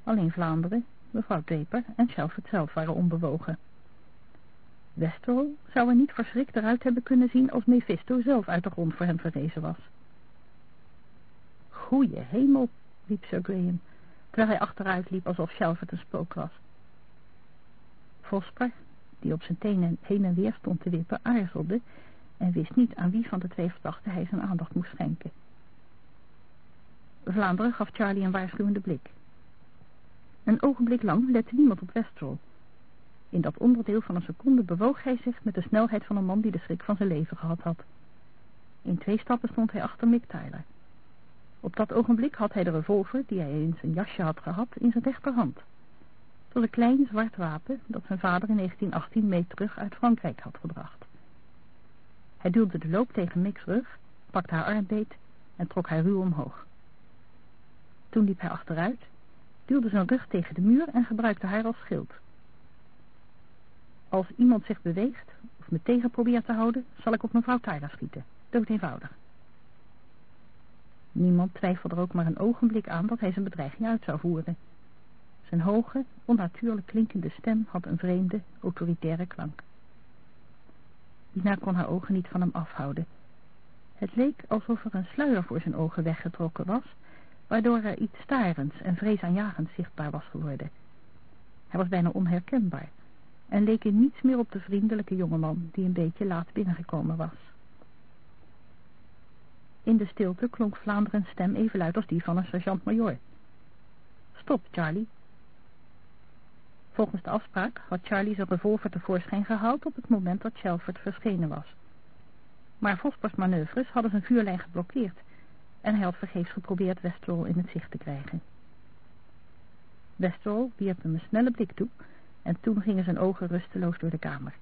Alleen Vlaanderen, mevrouw Draper en Shelford zelf waren onbewogen. Westerlo zou er niet verschrikt eruit hebben kunnen zien als Mephisto zelf uit de grond voor hem verrezen was. Goeie hemel, riep Sir Graham, terwijl hij achteruit liep alsof Shelford een spook was. Vosper, die op zijn tenen heen en weer stond te wippen, aarzelde en wist niet aan wie van de twee verdachten hij zijn aandacht moest schenken. Vlaanderen gaf Charlie een waarschuwende blik. Een ogenblik lang lette niemand op Westrol. In dat onderdeel van een seconde bewoog hij zich met de snelheid van een man die de schrik van zijn leven gehad had. In twee stappen stond hij achter Mick Tyler. Op dat ogenblik had hij de revolver, die hij in zijn jasje had gehad, in zijn rechterhand. Het een klein zwart wapen dat zijn vader in 1918 mee terug uit Frankrijk had gebracht. Hij duwde de loop tegen Mick's rug, pakte haar arm beet en trok haar ruw omhoog. Toen liep hij achteruit, duwde zijn rug tegen de muur en gebruikte haar als schild. Als iemand zich beweegt of me tegen probeert te houden, zal ik op mevrouw Tyler schieten. Dood eenvoudig. Niemand twijfelde er ook maar een ogenblik aan dat hij zijn bedreiging uit zou voeren. Zijn hoge, onnatuurlijk klinkende stem had een vreemde, autoritaire klank. Ina kon haar ogen niet van hem afhouden. Het leek alsof er een sluier voor zijn ogen weggetrokken was, waardoor er iets starends en vreesaanjagends zichtbaar was geworden. Hij was bijna onherkenbaar en leek in niets meer op de vriendelijke jongeman die een beetje laat binnengekomen was. In de stilte klonk Vlaanderen's stem even luid als die van een sergeant-majoor. Stop, Charlie. Volgens de afspraak had Charlie zijn revolver tevoorschijn gehaald op het moment dat Shelford verschenen was. Maar Vospers manoeuvres hadden zijn vuurlijn geblokkeerd en hij had vergeefs geprobeerd Westerol in het zicht te krijgen. Westerol wierp hem een snelle blik toe en toen gingen zijn ogen rusteloos door de kamer.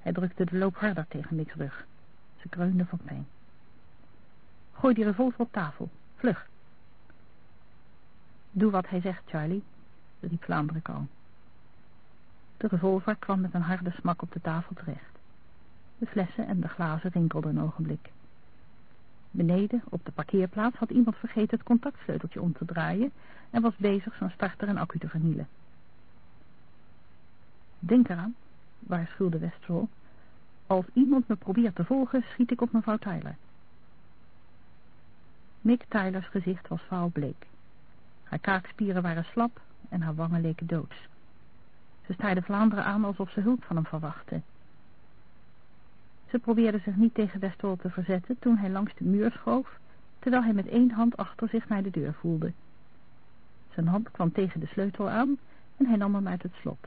Hij drukte de loop harder tegen Mick's rug. Ze kreunde van pijn. Gooi die revolver op tafel. Vlug. Doe wat hij zegt, Charlie, riep Vlaanderen kalm. De revolver kwam met een harde smak op de tafel terecht. De flessen en de glazen rinkelden een ogenblik. Beneden, op de parkeerplaats, had iemand vergeten het contactsleuteltje om te draaien en was bezig zijn starter en accu te vernielen. Denk eraan, waarschuwde Westrol. Als iemand me probeert te volgen, schiet ik op mevrouw Tyler. Mick Tylers gezicht was vaalbleek. Haar kaakspieren waren slap en haar wangen leken doods. Ze staarde Vlaanderen aan alsof ze hulp van hem verwachtte. Ze probeerde zich niet tegen Westerol te verzetten toen hij langs de muur schoof, terwijl hij met één hand achter zich naar de deur voelde. Zijn hand kwam tegen de sleutel aan en hij nam hem uit het slot.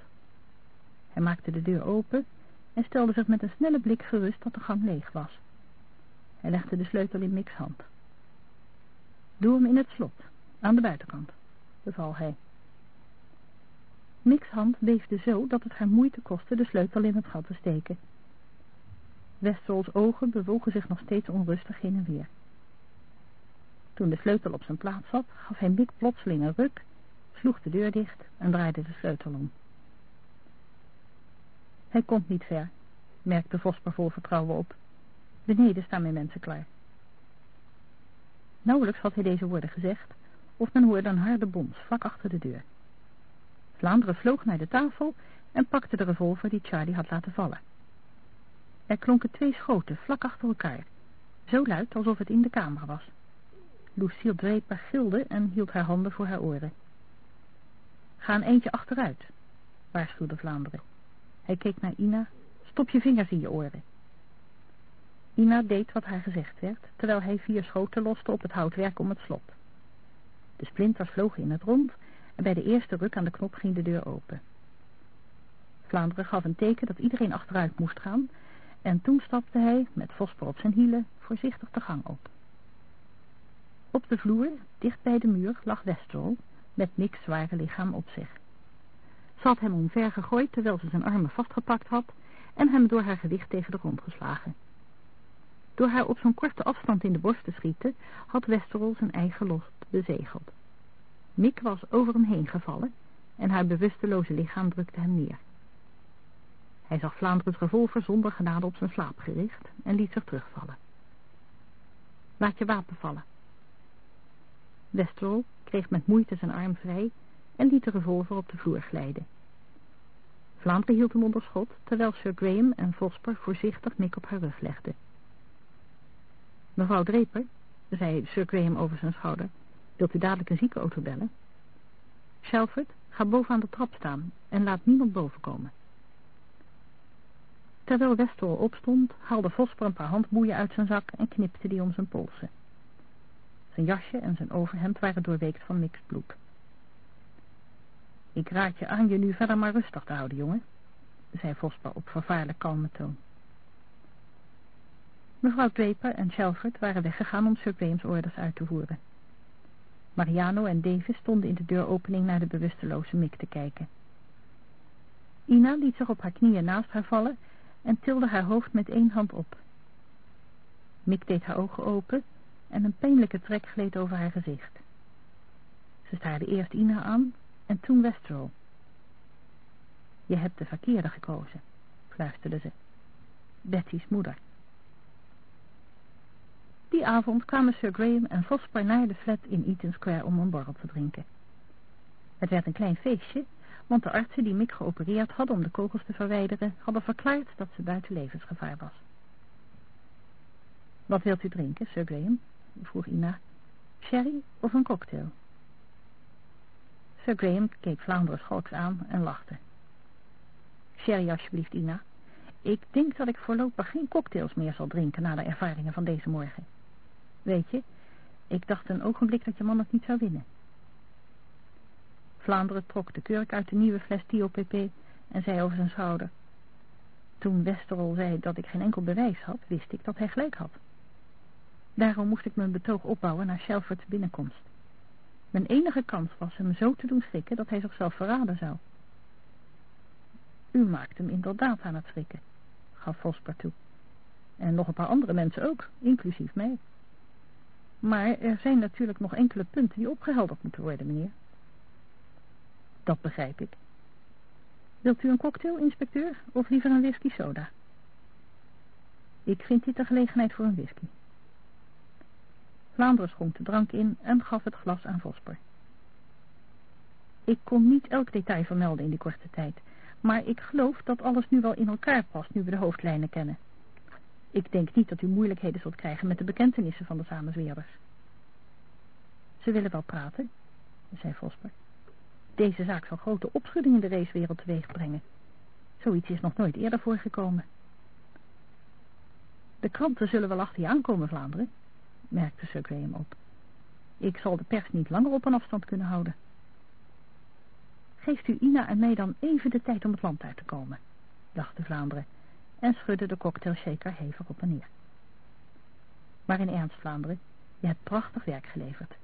Hij maakte de deur open en stelde zich met een snelle blik gerust dat de gang leeg was. Hij legde de sleutel in Mick's hand. Doe hem in het slot, aan de buitenkant, beval hij. Mick's hand beefde zo dat het haar moeite kostte de sleutel in het gat te steken. Westerols ogen bewogen zich nog steeds onrustig heen en weer. Toen de sleutel op zijn plaats zat, gaf hij Mick plotseling een ruk, sloeg de deur dicht en draaide de sleutel om. Hij komt niet ver, merkte Vosper vol vertrouwen op. Beneden staan mijn mensen klaar. Nauwelijks had hij deze woorden gezegd, of men hoorde een harde bons vlak achter de deur. Vlaanderen vloog naar de tafel en pakte de revolver die Charlie had laten vallen. Er klonken twee schoten vlak achter elkaar, zo luid alsof het in de kamer was. Lucille Draper gilde en hield haar handen voor haar oren. Ga een eentje achteruit, waarschuwde Vlaanderen. Hij keek naar Ina. Stop je vingers in je oren. Ina deed wat haar gezegd werd, terwijl hij vier schoten loste op het houtwerk om het slot. De splinters vlogen in het rond en bij de eerste ruk aan de knop ging de deur open. Vlaanderen gaf een teken dat iedereen achteruit moest gaan en toen stapte hij, met Vosper op zijn hielen, voorzichtig de gang op. Op de vloer, dicht bij de muur, lag Westerol, met niks zware lichaam op zich. Ze had hem omver gegooid terwijl ze zijn armen vastgepakt had en hem door haar gewicht tegen de grond geslagen. Door haar op zo'n korte afstand in de borst te schieten, had Westerol zijn eigen los bezegeld. Mick was over hem heen gevallen en haar bewusteloze lichaam drukte hem neer. Hij zag Vlaanderens revolver zonder genade op zijn slaap gericht en liet zich terugvallen. Laat je wapen vallen. Westerol kreeg met moeite zijn arm vrij en liet de revolver op de vloer glijden. Vlaanderen hield hem onder schot, terwijl Sir Graham en Vosper voorzichtig Mick op haar rug legden. Mevrouw Draper, zei Sir Graham over zijn schouder, wilt u dadelijk een ziekenauto bellen? Shelford, Ga boven aan de trap staan en laat niemand boven komen. Terwijl Westerol opstond, haalde Vosper een paar handboeien uit zijn zak en knipte die om zijn polsen. Zijn jasje en zijn overhemd waren doorweekt van niks bloed. Ik raad je aan je nu verder maar rustig te houden, jongen, zei Vosper op vervaarlijk kalme toon. Mevrouw Draper en Shelford waren weggegaan om Sir orders uit te voeren. Mariano en Davis stonden in de deuropening naar de bewusteloze Mick te kijken. Ina liet zich op haar knieën naast haar vallen en tilde haar hoofd met één hand op. Mick deed haar ogen open en een pijnlijke trek gleed over haar gezicht. Ze staarde eerst Ina aan en toen Westerol. Je hebt de verkeerde gekozen, fluisterde ze. Betty's moeder. Die avond kwamen Sir Graham en Vosper naar de flat in Eaton Square om een borrel te drinken. Het werd een klein feestje, want de artsen die Mick geopereerd hadden om de kogels te verwijderen, hadden verklaard dat ze buiten levensgevaar was. Wat wilt u drinken, Sir Graham? vroeg Ina. Sherry of een cocktail? Sir Graham keek Vlaanderen schalks aan en lachte. Sherry alsjeblieft, Ina. Ik denk dat ik voorlopig geen cocktails meer zal drinken na de ervaringen van deze morgen. Weet je, ik dacht een ogenblik dat je man het niet zou winnen. Vlaanderen trok de kurk uit de nieuwe fles TOPP en zei over zijn schouder. Toen Westerol zei dat ik geen enkel bewijs had, wist ik dat hij gelijk had. Daarom moest ik mijn betoog opbouwen naar Shelford's binnenkomst. Mijn enige kans was hem zo te doen schrikken dat hij zichzelf verraden zou. U maakt hem inderdaad aan het schrikken, gaf Vosper toe. En nog een paar andere mensen ook, inclusief mij. Maar er zijn natuurlijk nog enkele punten die opgehelderd moeten worden, meneer. Dat begrijp ik. Wilt u een cocktail, inspecteur, of liever een whisky soda? Ik vind dit de gelegenheid voor een whisky. Vlaanderen schonk de drank in en gaf het glas aan Vosper. Ik kon niet elk detail vermelden in die korte tijd, maar ik geloof dat alles nu wel in elkaar past nu we de hoofdlijnen kennen. Ik denk niet dat u moeilijkheden zult krijgen met de bekentenissen van de samenzweerders. Ze willen wel praten, zei Vosper. Deze zaak zal grote opschudding in de racewereld teweeg brengen. Zoiets is nog nooit eerder voorgekomen. De kranten zullen wel achter je aankomen, Vlaanderen, merkte Sir Graham op. Ik zal de pers niet langer op een afstand kunnen houden. Geeft u Ina en mij dan even de tijd om het land uit te komen, dacht Vlaanderen en schudde de cocktailshaker hevig op en neer. Maar in ernst, Vlaanderen, je hebt prachtig werk geleverd.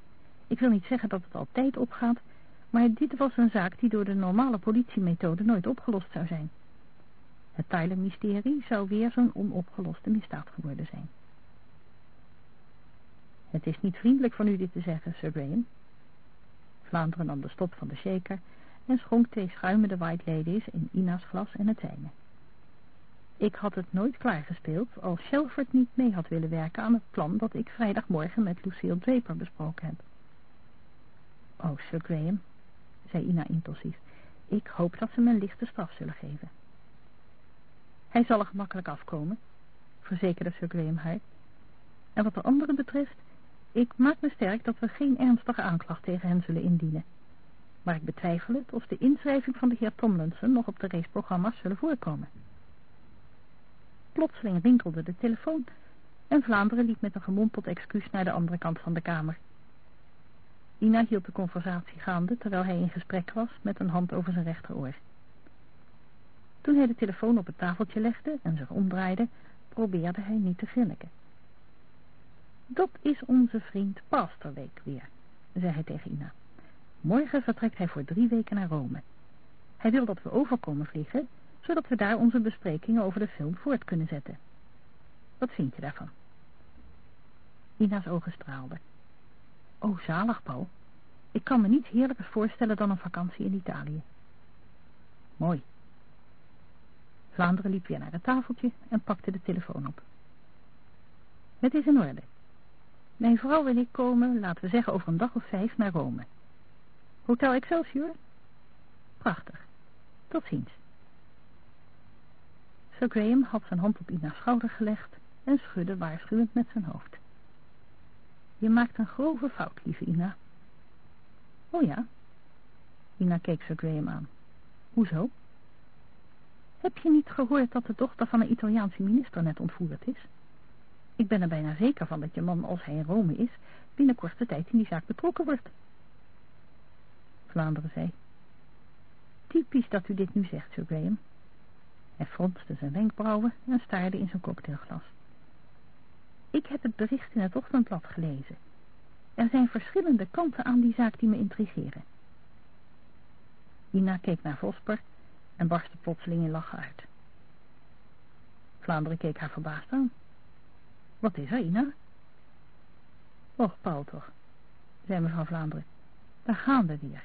Ik wil niet zeggen dat het altijd opgaat, maar dit was een zaak die door de normale politiemethode nooit opgelost zou zijn. Het Tyler-mysterie zou weer zo'n onopgeloste misdaad geworden zijn. Het is niet vriendelijk van u dit te zeggen, Sir Graham. Vlaanderen nam de stop van de shaker en schonk twee schuimende white ladies in Ina's glas en het zijne. Ik had het nooit klaargespeeld als Shelford niet mee had willen werken aan het plan dat ik vrijdagmorgen met Lucille Draper besproken heb. Oh, Sir Graham, zei Ina impulsief, ik hoop dat ze me een lichte straf zullen geven. Hij zal er gemakkelijk afkomen, verzekerde Sir Graham haar. En wat de anderen betreft, ik maak me sterk dat we geen ernstige aanklacht tegen hen zullen indienen. Maar ik betwijfel het of de inschrijving van de heer Tomlinson nog op de raceprogramma's zullen voorkomen. Plotseling rinkelde de telefoon en Vlaanderen liep met een gemompeld excuus naar de andere kant van de kamer. Ina hield de conversatie gaande terwijl hij in gesprek was met een hand over zijn rechteroor. Toen hij de telefoon op het tafeltje legde en zich omdraaide, probeerde hij niet te grinniken. Dat is onze vriend Pasterweek weer, zei hij tegen Ina. Morgen vertrekt hij voor drie weken naar Rome. Hij wil dat we overkomen vliegen, zodat we daar onze besprekingen over de film voort kunnen zetten. Wat vind je daarvan? Ina's ogen straalden. Oh, zalig, Paul. Ik kan me niets heerlijkers voorstellen dan een vakantie in Italië. Mooi. Vlaanderen liep weer naar het tafeltje en pakte de telefoon op. Het is in orde. Mijn vrouw en ik komen, laten we zeggen, over een dag of vijf naar Rome. Hotel Excelsior? Prachtig. Tot ziens. Sir Graham had zijn hand op Ina's schouder gelegd en schudde waarschuwend met zijn hoofd. Je maakt een grove fout, lieve Ina. Oh ja? Ina keek Sir Graham aan. Hoezo? Heb je niet gehoord dat de dochter van een Italiaanse minister net ontvoerd is? Ik ben er bijna zeker van dat je man, als hij in Rome is, binnen korte tijd in die zaak betrokken wordt. Vlaanderen zei, typisch dat u dit nu zegt, Sir Graham. Hij fronste zijn wenkbrauwen en staarde in zijn cocktailglas. Ik heb het bericht in het ochtendblad gelezen. Er zijn verschillende kanten aan die zaak die me intrigeren. Ina keek naar Vosper en barstte plotseling in lachen uit. Vlaanderen keek haar verbaasd aan. Wat is er, Ina? Och, Paul toch, zei mevrouw Vlaanderen. Daar gaan we weer.